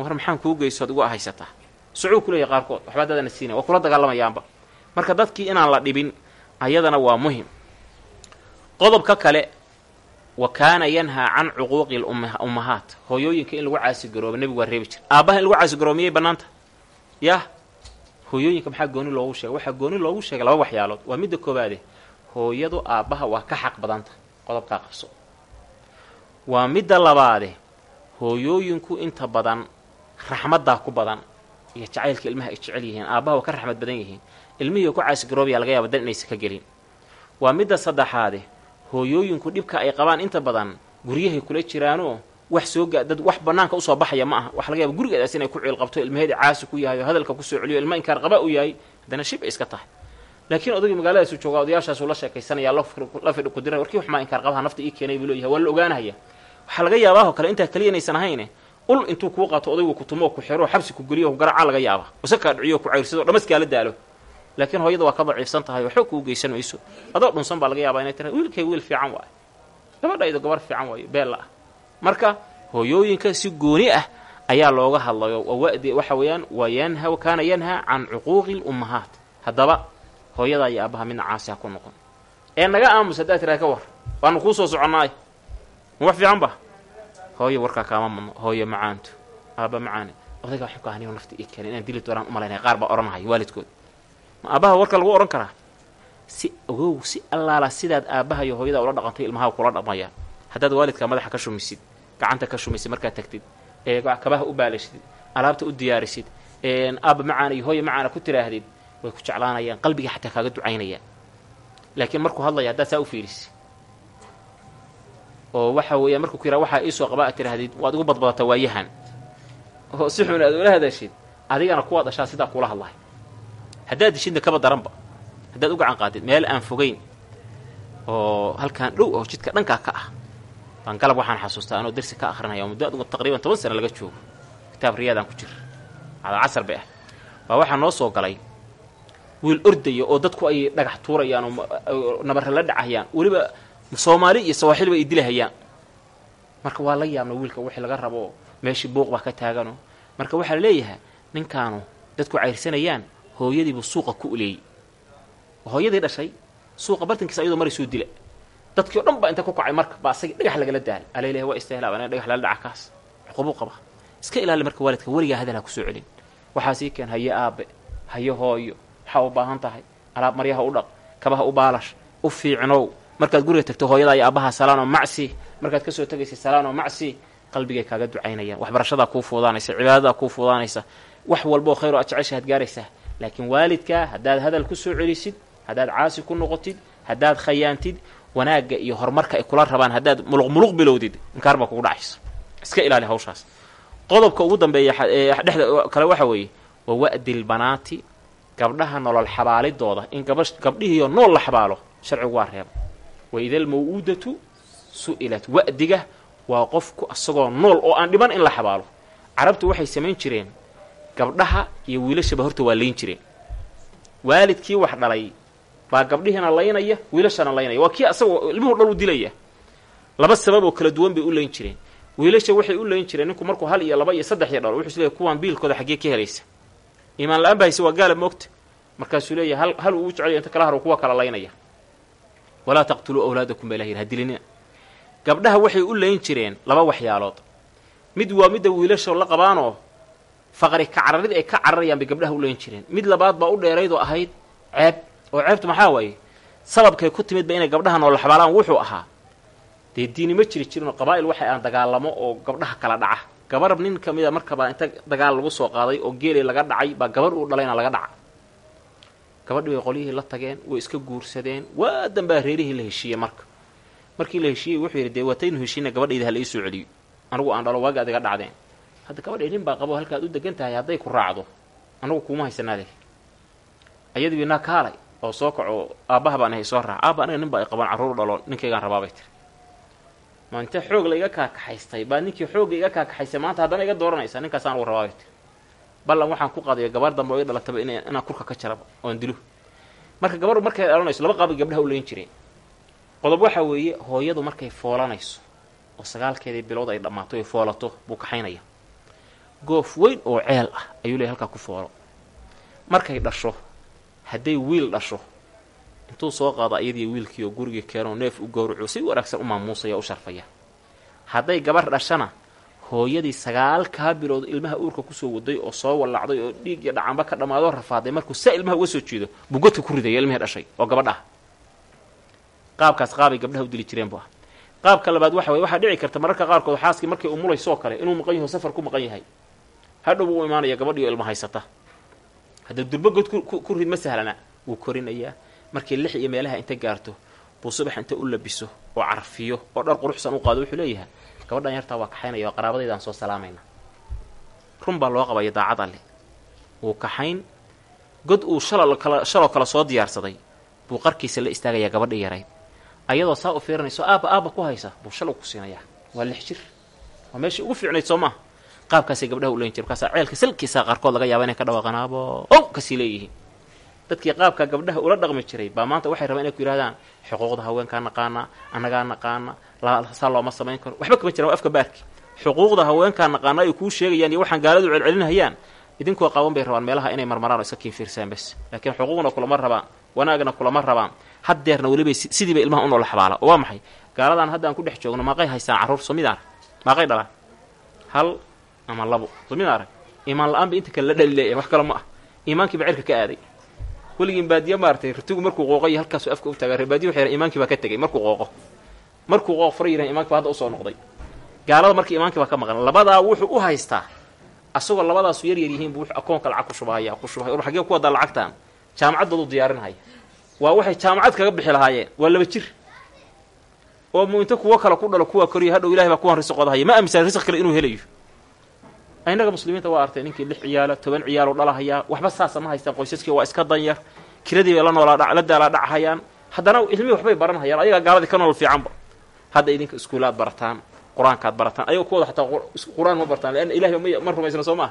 war maxaan kuu geyso ad igu haysataa sucuu kuleeyahy qaarkood. Waxbaa dadana siinaya waa kula dagaalamayaanba. Marka dadkii inaan la dhibin ayadana waa muhiim qodobka kale wa kaana yanhaa can cuquuqi lummahaat hooyooyinka in lagu caasigaroobo nebigu waa reebi jira aabbaha in lagu caasigaroobo miyay bannaanta? Yah hooyooyinka maxaa gooni loogu sheegay? Waxaa gooni loogu sheegay laba waxyaalood. Waa midda koowaade hooyadu aabbaha waa ka xaq badanta. Qodobkaa qabso waa midda labaade hooyooyinku inta badan raxmaddaa ku badan iyo jacaylka ilmaha ay jecel yihiin aabbaha waa ka raxmad badan yihiin ilmihii ku caasigaroobaya laga yaaba dan inaysa ka gelin. Waa midda saddexaade hooyooyinku dhibka ay qabaan inta badan guryahay kula jiraanoo wax soo gaa dad wax bannaanka u soo baxaya ma aha. Waxa laga yaaba gurigeedaas inay ku ciil qabto ilmaheedii caasi ku yahay oo hadalka ku soo celiyo ilma inkaar qaba u yahay haddana shib iska tahay. Laakiin odagii magaaladaasuu joogaa odayaashaasuu la sheekaysanaya la fidhi ku dira warkii waxmaa inkaar qabaha nafta ii keenay buu leeyahay waa la ogaanahaya waxaa laga yaabaaho kale intaa kaliya inaysan ahayne ul intuu kuu qaato odaygu ku tumo oo ku xiro xabsi ku geliyo garacaa laga yaaba. Use kaa dhiciyo ku cayrsado dhamaskaa la daalo. Laakiin hooyada waa ka daciifsan tahay waxba kuu geysan mayso adoo dhunsan baa laga yaabaa inay tira wiilkay wiil fiican waayo. Gabadhaydo gabar fiican waayo beella ah. Marka hooyooyinka si gooni ah ayaa looga hadlayo. Wawadi waxa weeyaan wa yanha kaana yanhaa can cuquuqi lummahaat. Haddaba hooyadaa iyo aabbaha midna caasi ha ku noqon. Ee naga aamus haddaa tiraa ka war waanu kuu soo soconnaay ma wax fiican ba hooyo warkaa kaama madno hooyo macaanto aabba macaane odayga waxu kaaniyo nafta ii keenay inaan dili doonaan u qaar baa odhanahaya waalidkood. Ma aabbaha warka lagu odhan karaa? Si ogow si allaala sidaad aabbaha iyo hooyadaa ula dhaqantay ilmaha kula dhaqmayaan. Haddaad waalidkaa madaxa ka shumisid gacanta ka shumaysid markaad tagtid ee kabaha u baalashid alaabta u diyaarisid aabba macaana iyo hooya macaana ku tiraahdid way ku jeclaanayaan qalbiga xataa kaaga ducaynayaan. Laakiin markuu hadlaya haddaad saa u fiirisi oo waxa weeyaan markuu ku yidhaha waxaa qaba aad tidhaahdid waad igu badbadataa waayahan. Oo si xun aad ula hadashid adigana kuwaad dhashaa sidaa kula hadlahay. Haddaad dishidna kaba daranba haddaad u gacan meel aan fogayn oo halkaan dhow oo jidka dhankaa ka ah baan galab waxaan xasuustaa anoo darsi ka akhrinaya muddo adugu taqriiban toban sana laga joogo kitaab riyaadaan ku jira. Casar bay ah baa waxaa noo soo galay wiil ordaya oo dadku ay dhagax tuurayaan oo nabarra la dhacayaan weliba soomaali iyo sawaaxiliba ay dilahayaan marka waa la yaabna wiilka wixii laga rabo meeshii buuq baa ka taagano. Marka waxaa la leeyahay ninkaanu dadku cayrsanayaan hooyadiibuu suuqa ku uleeyey hooyadii dhashay suuqa bartankiisa ayadoo maray soo dila. Dadkii o dhan baa inta ku kacay marka baa asagii dhagax lagala daala alaleeyahay waa istahlaa aniga dhagax lala dhaca kaas. Cuqubuu qaba. Iska ilaali marka waalidka weligaa hadal ha ku soo celin. Waxaasii keen haye aabe haye hooyo waxaa u baahan tahay. Alaab maryaha u dhaq kabaha u baalash u fiicnow markaad guriga tagto hooyada iyo aabbaha salaanoo macsi. Markaad ka soo tegaysa salaanoo macsi qalbigay kaaga ducaynayaan waxbarashadaa kuu fuudaanaysa cibaadadaa kuu fuudaanaysa wax walboo khayr oo aad jeceshahaad gaaraysaa. Laakiin waalidkaa haddaad hadal ku soo celisid haddaad caasi ku noqotid haddaad khayaantid wanaagga iyo horumarka ay kula rabaan haddaad muluqmuluq bilowdid inkaar kugu dhacaysa. Iska ilaali hawshaas. Qodobka ugu dambeeya dhexda kale waxa weeye wa wa'dil banaati gabdhaha nolol xabaalidooda in gaba gabdhihiiyo nool la xabaalo sharcigu waa reeba waidal maw'uudatu su'ilat. Wa'diga waa qofku asagoo nool oo aan dhiman in la xabaalo carabtu waxay samayn jireen gabdhaha iyo wiilashaba horta waa layn jireen. Waalidkii wax dhalay baa gabdhihiina laynaya wiilashana laynaya. Waa kii asagoo ilmuhu dhan u dilaya. Laba sabab oo kala duwan bay u layn jireen. Wiilasha waxay u layn jireen ninku markuu hal iyo laba iyo saddex iyo dhalo wuxuu isleeyahy kuwaan biilkooda xaggee ka helaysa. Iimaan la'aan ba hayse waa gaala moogta markaasuu leeyahay hal hal uu jecel inta kala har kuwa kala laynaya walaa taqtuluu awlaadakum baa ilaha ha dilinina gabdhaha waxay u layn jireen laba waxyaalood. Mid waa midda wiilashoo la qabaanoo faqri ka cararid ay ka cararayaan bay gabdhaha u layn jireen. Mid labaad baa u dheerayd oo ahayd ceeb oo ceebtu maxaa waaye? Sababkay ku timidba inay gabdhaha noola xabaalaan wuxuu ahaa dee diini ma jiri jirinoo qabaa'il waxay aan dagaalamo oo gabdhaha kala dhaca. Gabar nin ka mida markabaa inta dagaal lagu soo qaaday oo geelay laga dhacay baa gabar uu dhalayna laga dhaca gabadhii bay qolyihii la tageen way iska guursadeen. Waa danbaa reerihii la heshiiyey marka. Markii la heshiiyey wuxuu yidhi dee wataynu heshiina gabadhayda hala ii soo celiyo. Anigu aan dhalo waaga adiga dhacdeen. Hadda gabadhay nin baa qabo halkaad u degan tahay hadday ku raacdo anagu kuuma haysanaade ayadiibi naa kaalay oo soo kaco aabbaha baan ahay soo raac. Aabba aniga nin baa ay qabaan carruur dhalo ninkaygaan rabaabay tiri. Ma inte xoog la iga kaakaxaystay baa ninkii xoogga iga kaakaxaystay maanta haddana iga dooranaysaa ninkaasaan ugu rabaabay tiri ballan waxaan ku qadayo gabar dambe oo i dhalataba in inaan kurka ka jaraba oon dilo marka gabadhu markay dhalanayso laba qaabay gabdhaha u layn jireen qodob waxaa weeye hooyadu markay foolanayso oo sagaalkeedii bilood ay dhammaato ay foolato buu kaxaynaya goof weyn oo ceel ah ayuu leeyahy halkaa ku foolo. Markay dhasho hadday wiil dhasho intuu soo qaado iyadii wiilkii oo gurigii keenoo neef u gowraco si wanaagsan u maamuusaya u sharfaya. Hadday gabar dhashana hooyadii sagaalkaa bilood ilmaha uurka ku soo waday oo soo wallacday oo dhiig iyo dhacanba ka dhammaadoo rafaaday markuu saa ilmaha uga soo jeedo buu godka ku ridaya ilmihii dhashay oo gabadh ah. Qaabkaas qaabay gabdhaha u jireen bu ah. Qaabka labaad waxa weye waxaa dhici karta mararka qaarkood xaaskii markay umulaysoo kale inuu maqan yaho safar ku maqan yahay. Hadhow u imaanaya gabadhii oo ilma haysata. Hadda durbo god ku rid ma sahlana wuu korinayaa. Markay lix iyo meelaha inta gaarto buu subax inta u labiso oo carfiyo oo dhar quruxsan u qaado wuxuu leeyahay gabadhan yartaa waa kaxaynaya oo qaraabadaydaan soo salaamayna run baa loo qabaya daacad alle wuu kaxayn god uu shaloo kale soo diyaarsaday buu qarkiisa la istaagayaa gabadhii yarayd ayadoo saa u fiirinayso aabba aabba ku haysa buu shalow ku siinayaa. Waa lix jir. Waa meeshii ugu fiicnayd soo maaha qaabkaasay gabdhaha u leyn jir markaasaa ceelka salkiisaa qaarkood laga yaaba inay ka dhawaaqanaabo ow ka sii leeyihiin dadkii qaabka gabdhaha ula dhaqmi jiray baa maanta waxay rabaan inay ku yidhahdaan xuquuqda haweenkaa naqaana annagaa naqaana saa looma samayn karo. Waxba kama jiraan waa afka baarki xuquuqda haweenkaa naqaana ay kuu sheegayaan iyo waxaan gaaladu celcelinahayaan idinkoo qaban bay rabaan meelaha inay marmaraan oo iska kiinfiirsaan bes. Laakiin xuquuqna kulama rabaan wanaagna kulama rabaan. Haddeerna welibay sidiiba ilmaha u xabaala. Waa maxay? Gaaladan hadda aan ku dhex joogno maaqay haystaan carruur soo arag maaqay dhalaan. Hal ama labo. Soo arag iimaan la'aan ba inta kale la dhali leeyahay wax kale ma ah. Iimaankiiba cirka ka aaday weligiin baadiye maaratay ratigu markuu qooqoy halkaasu afka u taaga ree baadiye waxay iimaankii baa ka tegay markuu qooqo. Markuu qooq fara yirahan imaanki baa hadda u soo noqday. Gaalada marka iimaankii baa ka maqan labadaa wuxuu u haystaa. Asagoo labadaasu yar yar yihiin buu akoonka lacag ku shubahaya ku shubahaya or xaggee ku wadaa lacagtaan jaamacadoodu diyaarinhaya waa waxay jaamacad kaga bixi lahaayeen. Waa laba jir. Oo mu inta kuwo kale ku dhalo kuwa koriya hadhow ilahay baa kuwan risiq odahaya ma aaminsan risiq kale inuu helayo innaga muslimiinta waa artay ninkii lix ciyaala toban ciyaalo dhalahayaa waxba saasa ma haystaan qoysaskii waa iska danyar kiradii bay la noolaa la daalaa dhachayaan haddana ilmihii waxbay baranhayaan ayagaa gaaladii ka nool fiicanba hadda idinka iskuulaad barataan qur'aankaad barataan. Ayago kuwooda xataa qur'aan ma bartaan leanna ilahay ma ma rumaysna soo maha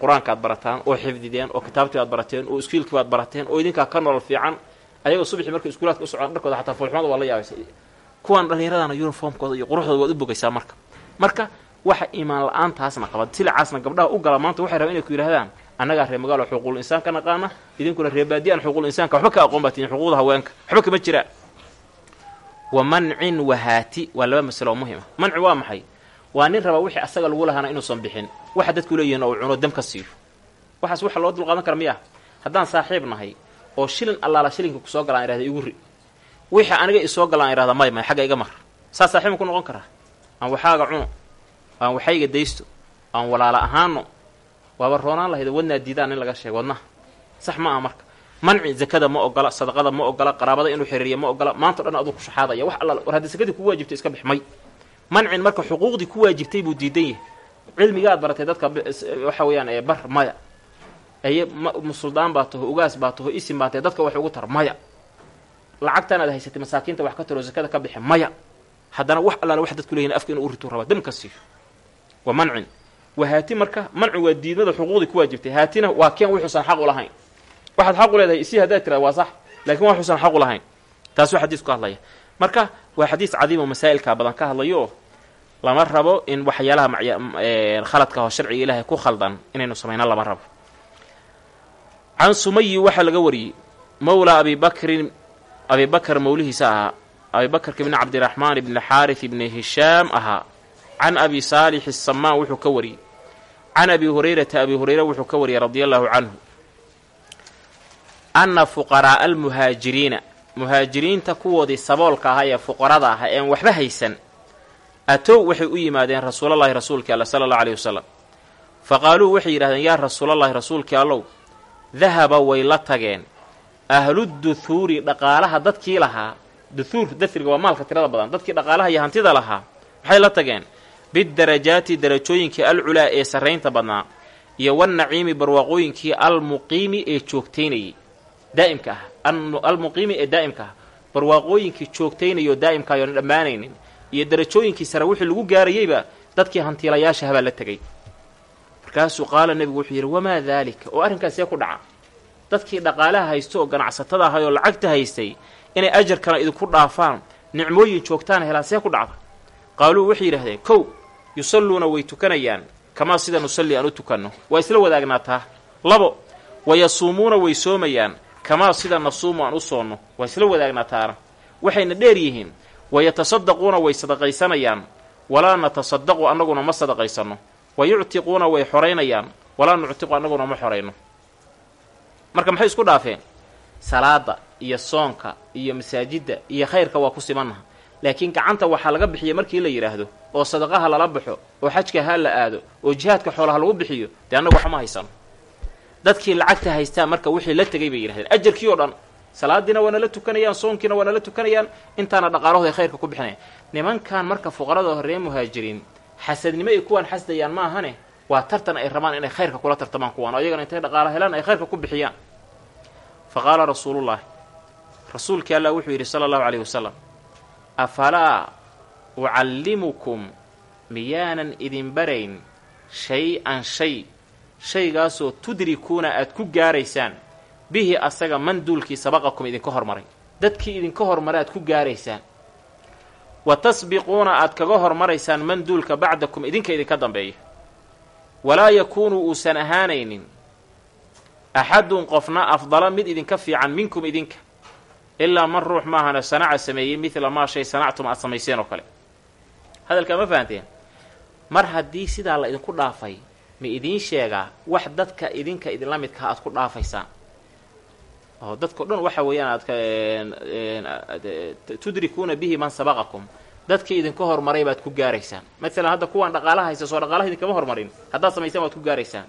qur'aankaad barataan oo xifdideen oo kitaabtii baad barateen oo iskuilkii baad barateen oo idinkaa ka nolol fiican. Ayagoo subaxii markay iskuulaadka u dharkooda xataa foolxumada waa la yaabaysa kuwan dhallinyaradana uniformkooda iyo quruxdooda waad u bogaysaa marka. Marka waxa iimaan la'aantaasna qaba. Silacaasna gabdhaha u gala maanta waxay rabaan inay ku yidhahdaan annagaa ree magaalo xuquuqul insaan ka naqaana idinkuna ree baadiye aan xuquuqul insaanka. Waxba ka aqoon baa tihin xuquuqda haweenka. Waxba kama jiraan wa mancin wahaati waa laba masalo muhima manci waa maxay? Waa nin raba wixii asaga lagu lahaana inuusan bixin. Waxa dadku leeyihiin oo cuno dam ka siiyo waxaas waxa loo dulqaadan kara miya haddaan saaxiib nahay oo shilin allaala shilinka ku soo galaan irahda igu ri. Wixii aniga isoo galaan irahda may may xagga iga mar. Saa saaxiibma ku noqon karaa? Aan waxaaga cuno aan waxayga daysto aan walaala ahaano. Waaba roonaan lahayd wadnaa diidaan in laga sheego wadnaha sax ma aha marka. Manci zakada ma ogola sadaqada ma ogola qaraabada inuu xiriiriya ma ogola maanta o dhan aduu ku shaxaadaya. Wax alla war haddii sakadii ku waajibtay iska bix may mancin marka xuquuqdii ku waajibtay buu diidan yahay. Cilmigaad baratay dadka waxa weeyaan ee bar maya. Eye musuldaan baa taho ugaas baa taho isim baa tahay dadka wax ugu tar maya. Lacagtan aad haysatay masaakiinta wax ka taro zakada ka bixi maya. Haddana wax allaala wax dadku leeyihiin afka inuu u rituu rabaa dam ka siiyo waa mancin waa haati marka manci waa diidmada xuquuqdii ku waajibtay. Haatina waa keen wuxuusan xaq u lahayn. Waxaad xaq u leedahay isii haddaad tiraad waa sax laakiin wa xuusan xaq u lahayn. Taasuu xadiis ku hadlaya. Marka waa xadiis cadiim oo masaa'ilkaa badan ka hadlayo lama rabo in waxyaalaha khaladka oo sharciga ilaahay ku khaldan inaynu samayno lama rabo. Can sumayi waxaa laga wariyey mawlaa abi bakrin abi bakr mawlihiisa ahaa abi bakrka ibni cabdiraxmaan ibni xaarif ibni hishaam ahaa can abi saalix asamaan wuxuu ka wariyey can abi hurayrata abi hurayra wuxuu ka wariyey radia allahu canhu anna fuqaraa'a almuhaajiriina muhaajiriinta kuwoodii saboolka ahaa ee fuqarada ahaa een waxba haysan atow waxay u yimaadeen rasuulallaahi rasuulkii alla sala allahu aleyhi wasalam fa qaaluu waxay yidhahdeen yaa rasuulallaahi rasuulkii allow dahaba way la tageen ahluduhuuri dhaqaalaha dadkii lahaa duhuur dafriga waa maalka tirada badan dadkii dhaqaalaha iyo hantida lahaa maxay la tageen bidarajaati darajooyinkii alculaa ee sarraynta badnaa iyo wannaciimi barwaaqooyinkii almuqiimi ee joogtaynayay daa'imka ah almuqiimi ee daa'imka ah barwaaqooyinkii joogtaynayoo daa'imka ayoona dhammaanaynin iyo darajooyinkii sare wixii lagu gaarayeyba dadkii hantiilayaasha habaa la tegay. Markaasuu qaala nebigu wuxuu yidhi wamaa daalika? Oo arrinkaas see ku dhaca. Dadkii dhaqaalaha haysto oo ganacsatada ahay oo lacagta haystay inay ajarkana idinku dhaafaan nicmooyin joogtaan helaa see ku dhacda. Qaaluu waxay yidhahdeen kow yusalluuna way tukanayaan. Kamaa sida nusalli aan u tukanno. Waa isla wadaagnaataa labo wayasuumuuna way soomayaan. Kamaa sida nasuumu aan u soonno. Waa isla wadaagnaa taana waxayna dheer yihiin. Wayatasaddaquuna way sadaqaysanayaan. Walaa natasadaqu annaguna ma sadaqaysanno. Wa yuctiquuna way xoraynayaan. Walaa nuctiqu annaguna ma xorayno. Marka maxay isku dhaafeen? Salaada iyo soonka iyo masaajidda iyo khayrka waa ku simannaha laakiin gacanta waxaa laga bixiya markii la yidhaahdo oo sadaqaha lala baxo oo xajka ha la aado oo jihaadka xoolaha lagu bixiyo dee annagu waxma haysano dadkii lacagta haystaa marka wixii la tegay bay yidhahdeen ajarkii oo dhan salaadiina waa nala tukanayaan soonkiina waa nala tukanayaan intaana dhaqaalahooda khayrka ku bixinayaan. Nimankan marka fuqarada horee muhaajiriin xasadnimo ay kuwaan xasdayaan ma ahane waa tartan ay rabaan inay khayrka kula tartamaan kuwaan oo iyagana intay dhaqaalo helaan ay khayrka ku bixiyaan. Fa qaala rasuulullaahi rasuulkii allah wuxuu yidhi sala allahu calayhi wasalam afalaa ucallimukum miyaanan idin barayn shay-an shay shaygaasoo tudrikuuna aad ku gaaraysaan bihi asaga man duulkii sabaqakum idinka hormaray dadkii idinka hormaray aad ku gaaraysaan wa tasbiquuna aad kaga hormaraysaan man duulka bacdakum idinka idinka dambeeya walaa yakuunu uusan ahaanaynin axadun qofna afdala mid idinka fiican minkum idinka ilaa man ruux maahana sanaca sameeyey midla maa shay sanactum aad samayseen oo kale hadalkaa ma fahanteen mar haddii sidaa la idinku dhaafay ma idiin sheegaa wax dadka idinka idinla midkaa aad ku dhaafaysaan oo dadkao dhan waxa weeyaan aad tudrikuuna bihi man sabaqakum dadkii idinka hormaray baad ku gaaraysaan maalan hadda kuwaan dhaqaalaha haysa soo dhaqaalaha idinkama hormarin haddaad samaysaan waad ku gaaraysaan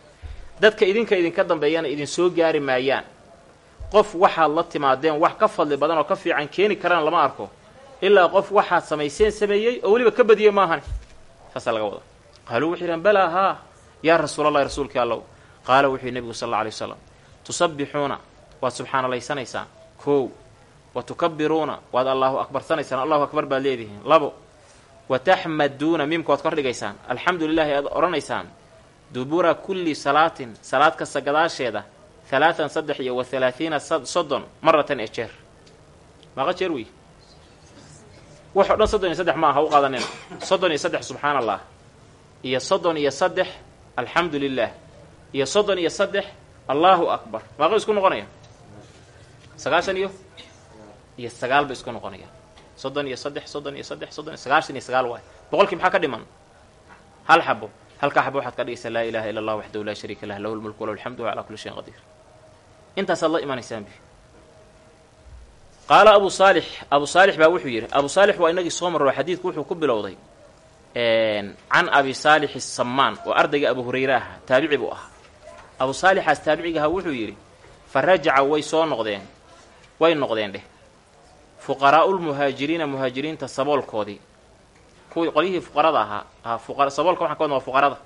dadka idinka idinka dambeeyana idin soo gaari maayaan qof waxaad la timaadeen wax ka fadli badan oo ka fiican keeni karaan lama arko ilaa qof waxaad samayseen sameeyey oo weliba ka badiyey maahan. Saasaa laga wada qaaluu wuxuu yidhahan balaa haa yaa rasuulallahi rasuulkii allow. Qaala wuxuu yidhi nebigu sal alla alay waslam tusabbixuuna waad subxaanalaysanaysaan. Kow wa tukabbiruuna waad allaahu akbarsanaysaan. Allahu akbar baad leedihiin. Labo wa taxmaduuna miimka waad kor dhigaysaan alxamdu lilahi aad odhanaysaan. Dubura kulli salaatin salaad kasta gadaasheeda halaatan saddex iyo wa halaathiina soddon maratan ee jeer. maaqa jeer dhan soddon iyo saddex ma aha u qaadanina soddon iyo saddex subxaana allah iyo soddon iyo saddex alxamdu lilah iyo soddon iyo saddex allaahu akbar maaqa isku noqonaya sagaashan iyo iyo sagaal ba isku noqonaya soddon iyo saddex soddon iyo saddex soddon sagaashan iyo sagaal waay boqolkii maxaa ka dhiman hal xabo halkaa xabo waxaad ka dhigaysaa laa ilaha illa allah waxdahu laa shariika lah lahu lmulku walahu alxamdu wa calaa kulli shayin qadiir intaasaad la imanaysaan bi qaala abu saalix abu saalix baa wuxuu yidhi abu saalix waa inagii soo marro xadiidku wuxuu ku bilowday can abi saalix asamaan oo ardayga abu hurayre aha taabici buu ahaa. Abu saalixaas taabiciga ahaa wuxuu yidhi fa way soo noqdeen way noqdeen dheh. Fuqaraa'ulmuhaajiriina muhaajiriinta saboolkoodii kuwii qolyihii fuqarada ahaa saboolka waxaan ka wadna waa fuqarada.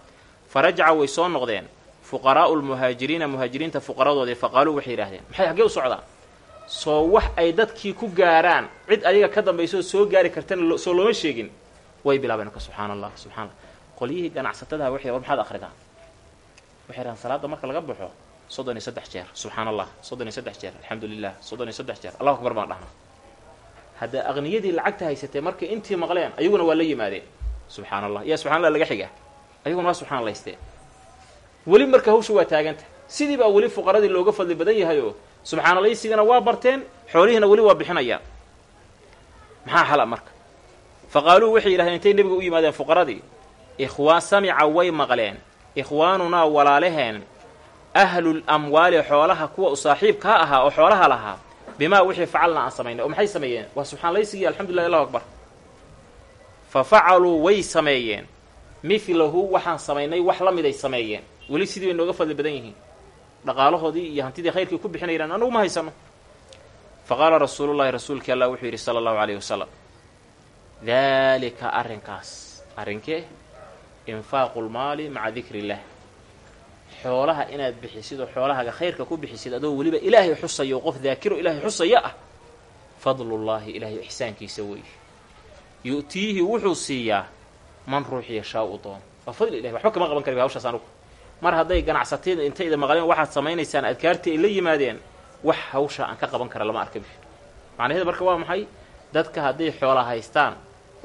Fa way soo noqdeen fuqaraa'ulmuhaajiriina muhaajiriinta fuqaradoodii fa qaaluu waxay yidhahdeen maxay xaggee u socdaan soo wax ay dadkii ku gaaraan cid adiga ka dambayso soo gaari kartana soo looma sheegin way bilaabeen subxaana allah subxana allah qolyihii ganacsatadaha waxay war maxaad akhridaa? Waxay dhahaan salaada marka laga baxo soddon iyo saddex jeer. Subxaana allah soddon iyo saddex jeer. Alxamdu lilah soddon iyo saddex jeer. Allahu akbar baan dhahnaa. Hadda aqniyadii lacagta haysatee markay intii maqleen ayaguna waa la yimaadeen. Subxaana allah yaa subxana allah laga xiga ayaguna waa subxana laysteen weli marka hawsha waa taaganta sidii baa weli fuqaradii looga fadli badan yahayoo subxaanalaysigana waa barteen xoolihiina weli waa bixinayaan. Maxaa xala marka? Fa qaaluu waxay yidhahdeen intay nebiga u yimaadeen fuqaradii ikhwaa samica way maqleen. Ikhwaanunaa walaalaheen. Ahlul amwaali xoolaha kuwa u saaxiibka ha ahaa oo xoolaha lahaa bimaa wixii facalna aan samaynay. Oo maxay sameeyeen? Waa subxaanalaysigii alxamdulilah allahu akbar. Fa facaluu way sameeyeen. Midlahu waxaan samaynay wax la miday sameeyeen weli sidii bay nooga fadli badan yihiin. Dhaqaalahoodii iyo hantidii khayrkii ku bixinayaan anugu ma haysano. Fa qaala rasuulullahi rasuulkii allah wuxuu yidhi sala allahu calayhi wasalam daalika arrinkaas arrinkee infaaqu lmaali maca dikri illaah xoolaha inaad bixisid oo xoolahaaga khayrka ku bixisid adoo weliba ilaahay xusayo qof daakiro ilaahay xusaya ah fadlullaahi ilaahay ixsaankiisa weeye yu'tiihi wuxuu siiyaa man ruux yashaa u doono waa fadli ilahi waxba kama qaban kari hawshaas anugu mar hadday ganacsateeda intayda maqleen waxaad samaynaysaan adkaartii ay la yimaadeen wax hawsha aan ka qaban kara lama arka bi macnaheeda marka waa maxay? Dadka hadday xoola haystaan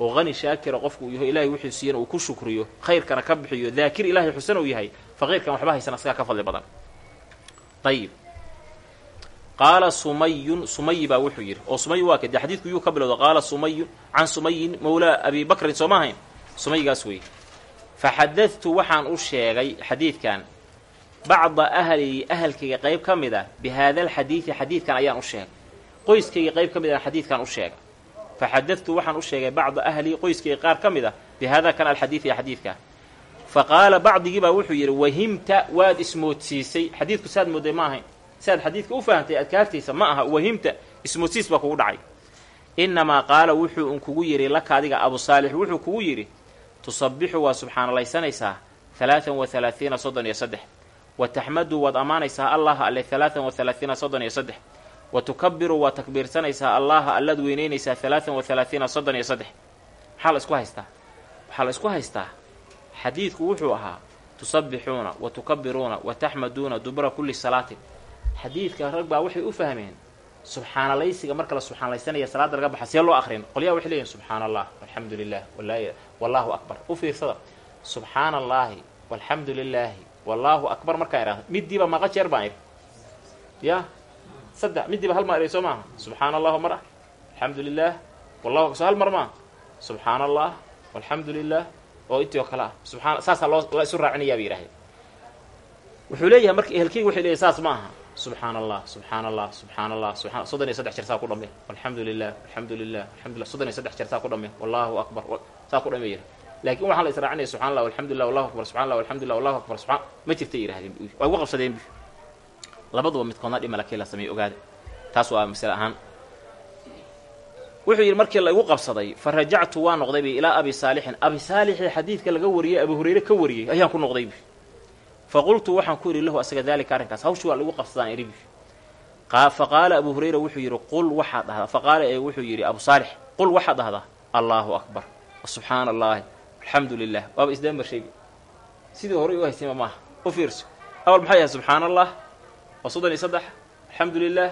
oo qani shaakira qofku uu yaho ilaahay wuxuu siiyana uu ku shukriyo khayrkana ka bixiyo daakir ilaahay xusan uu yahay faqiirkan waxba haysan asagaa ka fadli badan. Ayib qaala sumayun sumayi baa wuxuu yidhi oo sumayi waa kade xadiidku yuu ka bilowda qaala sumayun can sumayin mawlaa abi bakrin soo ma ahayn? Sumayigaas weeye faxadadtu waxaan u sheegay xadiidkan bacda ahli ahalkayga qayb ka mid a bi haada alxadiidi xadiidkan ayaan u sheegay qoyskayga qayb ka mid a xadiidkan u sheegay faxadadtu waxaan u sheegay bacda ahli qoyskayga qaar ka mid a bi haada kan alxadiidi xadiidka fa qaala bacdigii baa wuxuu yidhi wahimta waad ismoodsiisay xadiidku saad mooday ma ahayn siaad xadiidka u fahamtay adkaartiisa ma aha wahimta ismoodsiis baa kugu dhacay innamaa qaala wuxuu un kugu yidhi laka adiga abu saalix wuxuu kugu yidhi tusabbixu waa subxaanalaysanaysaa halaatan wa halaathiina soddon iyo saddex. Wa taxmadu waad ammaanaysaa allaha alle halaatan wa halaathiina soddon iyo saddex. Wa tukabiru waad takbiirsanaysaa allaha allaad weyneynaysaa halaatan wa halaathiina soddon iyo saddex. Maxaa la isku haystaa? Waxaa la isku haystaa xadiidku wuxuu ahaa tusabbixuuna wa tukabiruuna wa taxmaduuna dubura kulli salaatin. Xadiidka rag baa waxay u fahmeen subxaanalaysiga marka la subxaanalaysanaya salaada laga baxa see loo akrin qolyaha waxay leeyihiin subxaana allah walxamdu lilah wallaahu akbar. U fiirsada. Subxaana allaahi walxamdu lilaahi wallaahu akbar markaan idhahdo midiiba maqa jeer baan idhi ya? Saddex. Midiiba hal mar idhi soo maaha. Subxaana mar. Ah wallahu so hal mar maaha. Subxaana allah oo intii oo kale ah. Loo isu raacinayaa bay yidhahdeen wuxuu leeyahay marka ehelkeyga waxay leeyahy saas ma subxaana allah subxaana allah subxaana allah soddon iyo saddex jeer saa ku dhame alxamdu lilah alxamdu lilah iyo saddex jeer saa ku dhame wallahu akbar saa ku yidhah laakiin waxaan la israacinaya subxana allah wallahu akbar subxana allah wallahu akbar subxaan ma jirtay yidhahdeen way ugu qabsadeen bu labaduba midkoodna dhima lakii la sameeyey ogaada taas waa masale ahaan wuxuu yidhi markii la qabsaday fa waa noqday bay ilaa abi saalixin abi saalixii xadiidka laga wariyey abu hurayre ka wariyey ayaan ku noqday bi fa qultu waxaan ku idhi lahu asaga daalika arrinkaas hawshi waa laigu qabsadaan bi fa qaala abu hurayra wuxuu yidhi qul waxaad dhahdaa fa qaala ee wuxuu yidhi abu saalix qul waxaad dhahdaa allaahu akbar subxaana allaahi alxamdu lilah waaba isdaambar sheegi sidii horay u haysayma maaha u fiirso awal maxay ahay subxaana allah waa soddon iyo saddex alxamdu lilah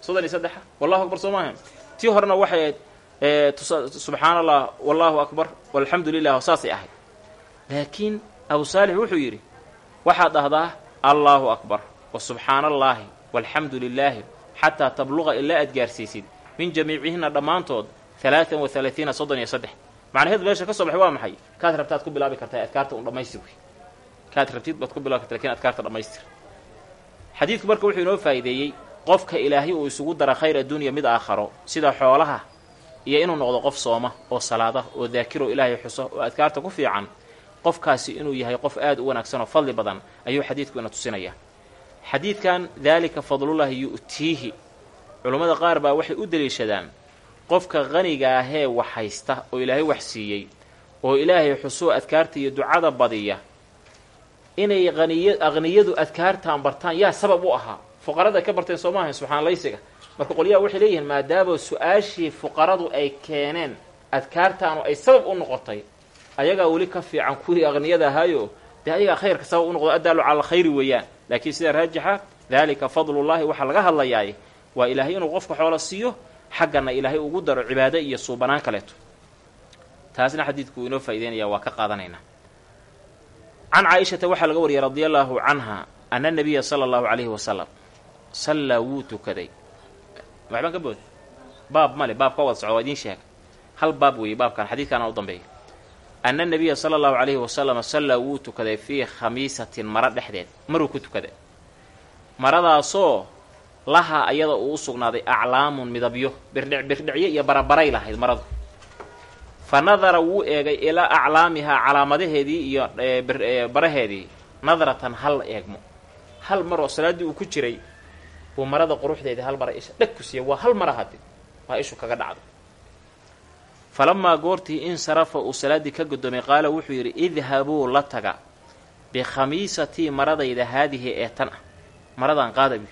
soddon iyo saddexa wallahu akbar soo maaha tii horena waxay ahayd subxaana allah wallahu akbar walxamdu lilah saasay ahayd laakiin abu saalix wuxuu yidhi waxaad dhahdaa allaahu akbar wa subxaana allaahi walxamdu lilaahi xataa tabluqa ilaa aad gaarsiisid min jamiicihinna dhammaantood halaatan wa halaatiina soddon iyo saddex. Macnaheedu meesha ka soo baxay waa maxay? Kaad rabtaad ku bilaabi kartaa adkaarta un dhammaystir wey. Kaad rabtid baad ku bilabi karta laakiin adkaarta dhammaystir. Xadiidku marka wuxuu inoo faa'iideeyey qofka ilaahay uu isugu dara khayr addunya mid aakharo sida xoolaha iyo inuu noqdo qof sooma oo salaada oo daakiro ilaahay xuso oo adkaarta ku fiican qofkaasi inuu yahay qof aad u wanaagsan oo fadli badan ayuu xadiidku ina tusinaya. Xadiidkan daalika fadlullahi yu'tiihi. Culummada qaar baa waxay u deliishadaan qofka qaniga ahee wax haysta oo ilaahay wax siiyey oo ilaahay xusoo adkaarta iyo ducada badiya. Inay aniy aqniyadu adkaartaan bartaan yaa sabab u ahaa. Fuqarada ka barteen soo maahayn subxaanalaysiga marka qolyaha waxay leeyihiin maadaama su'aashii fuqaradu ay keeneen adkaartaanu ay sabab u noqotay ayagaa weli ka fiican kuwii aqniyada ahaayo dee ayagaa khayrka sabab u noqdo addaalu cala alkhayri weeyaan. Laakiin sida raajixa daalika fadlullaahi waxaa laga hadlayaay waa ilaahay inuu qofka xoolo siiyo xaggana ilaahay ugu daro cibaado iyo suubanaan kaleeto. Taasna xadiidku uu inoo faa'ideynaya waa ka qaadanaynaa can caaishata waxaa laga wariyay radia allaahu canha ana nabiya sala allahu calayhi wasalam sallaa wuu tukaday. Waxbaan ka baab male baab ka wada socda waa idiin sheega hal baab weeye baabkan u dambeeya ana nabiya sala allahu calayhi wasalam sallaa wuu tukaday fii khamiisatin maro dhexdeed maruu ku tukaday maradaasoo lahaa ayada uu u sugnaaday aclaamun midabyo birdhic birdhicyo iyo barabaray lahayd maradu fa nadara wuu eegay ilaa aclaamihaa calaamadaheedii iyo baraheedii nadratan hal eegmo hal maroo salaaddii uu ku jiray uu marada quruxdeedii hal mara isha dheg ku siiya waa hal mara hadi waa ishu kaga dhacdo falamaa goortii insarafa uu salaaddii ka godoomay qaala wuxuu yidhi idhabuu la taga bikhamiisatii maradayda haadihi ee tan ah maradan qaadabi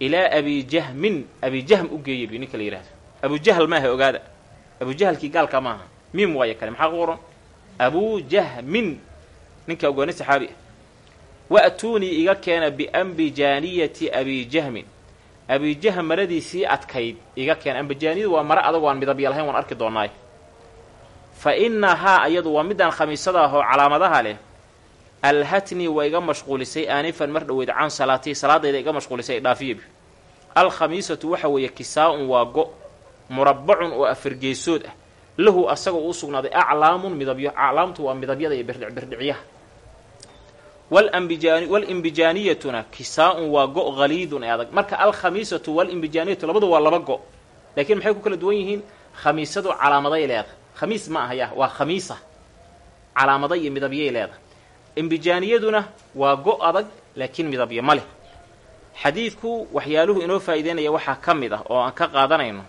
ilaa abijahmin abijahm u geeya bi ninka la yidhahdo abujahl maaha ogaada abujahlkii gaalka maaha miim waayo kale maxaa ku qoran abujahmin ninka ogaani saxaabi ah wa'tuunii iga keena biambijaaniyati abijahmin abijahm maradiisii adkayd iga keena ambijaaniyadu waa mare adag aan midabya lahayn waan arki doonaay fa innahaa ayadu waa midaan khamiisada ahoo calaamadaha leh alhatnii waa iga mashquulisay aanifan mar dhoweyd can salaatii salaadayda iga mashquulisay dhaafiyabi alkhamiisatu waxa weeye kisaa-un waa go murabbacun oo afargeesood ah. Lahu asagoo uu sugnaaday aclaamun midabyo aclaamtu waa midabyada iyo birdhic birdhicyaha walambijaani walimbijaaniyatuna kisaa-un waa go haliidun ee adag. Marka alkhamiisatu walimbijaaniyatu labadu waa laba go. Laakiin maxay ku kala duwan yihiin? Khamiisadu calaamaday leedahay. Khamiis ma aha ya waa khamiisa. Calaamada iyo midabyay leedahay. Imbijaaniyaduna waa go adag laakiin midabyo ma leh. Xadiidku waxyaaluhu inoo faa'iideynaya waxaa ka mid ah oo aan ka qaadanayno.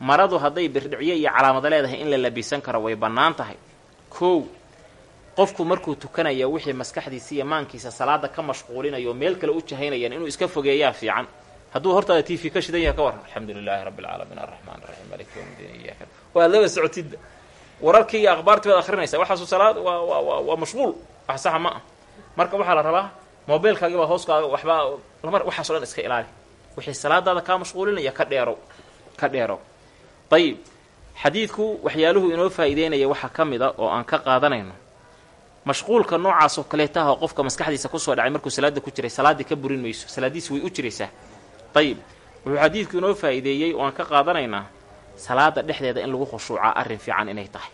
Maradu hadday birdhicyo iyo calaamado leedahay in la labisan karo way bannaan tahay. Kow qofku markuu tukanaya wixii maskaxdiisa iyo maankiisa salaada ka mashquulinayo meel kale u jahaynayaan inuu iska fogeeyaa fiican. Hadduu hortaada t v ka shidan yahay ka warran. Alxamdu lilaahi rabbi alcaalamiin arraxmaan raxiim malik yawm diin iyaaka waad laba socotidba wararkii iyo akhbaartii baad akhrinaysaa. Waxaasu salaad waa waa waa mashquul. Wax saxa ma ah marka waxaa la rabaa mobilkaagi baa hooskaaga waxbaa lama waxaaso dhan iska ilaali. Wixii salaadaada kaa mashquulinaya ka dheerow. Ka dheerow. Ayib xadiidku waxyaaluhu inoo faa'iideynaya waxaa ka mid a oo aan ka qaadanayno mashquulka noocaas oo kaleetaha qofka maskaxdiisa ku soo dhacay markuu salaada ku jiray salaaddii ka burin mayso salaaddiisi way u jiraysaa. Ayib wuxuu xadiidku inoo faa'iideeyey oo aan ka qaadanaynaa salaada dhexdeeda in lagu khushuucaa arrin fiican inay tahay.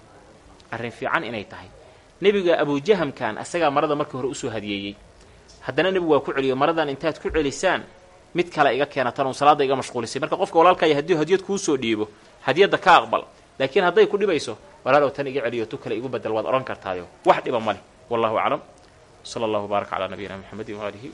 Arrin fiican inay tahay. Nebiga abujahamkan asagaa marada markii hore u soo hadiyeeyey haddana nebigu waa ku celiyo maradan intaad ku celisaan mid kale iga keena tan uu salaada iga mashquulisay. Marka qofka walaalkaya haddii hadiyad kuu soo dhiibo hadiyadda ka aqbal laakiin hadday ku dhibayso walaalow tan iga celiyo tu kale igu bedel waad odhan kartaayo. Wax dhiba ma wallahu aclam. Sala allahu baarak calaa nabiyina maxamedin waaalihi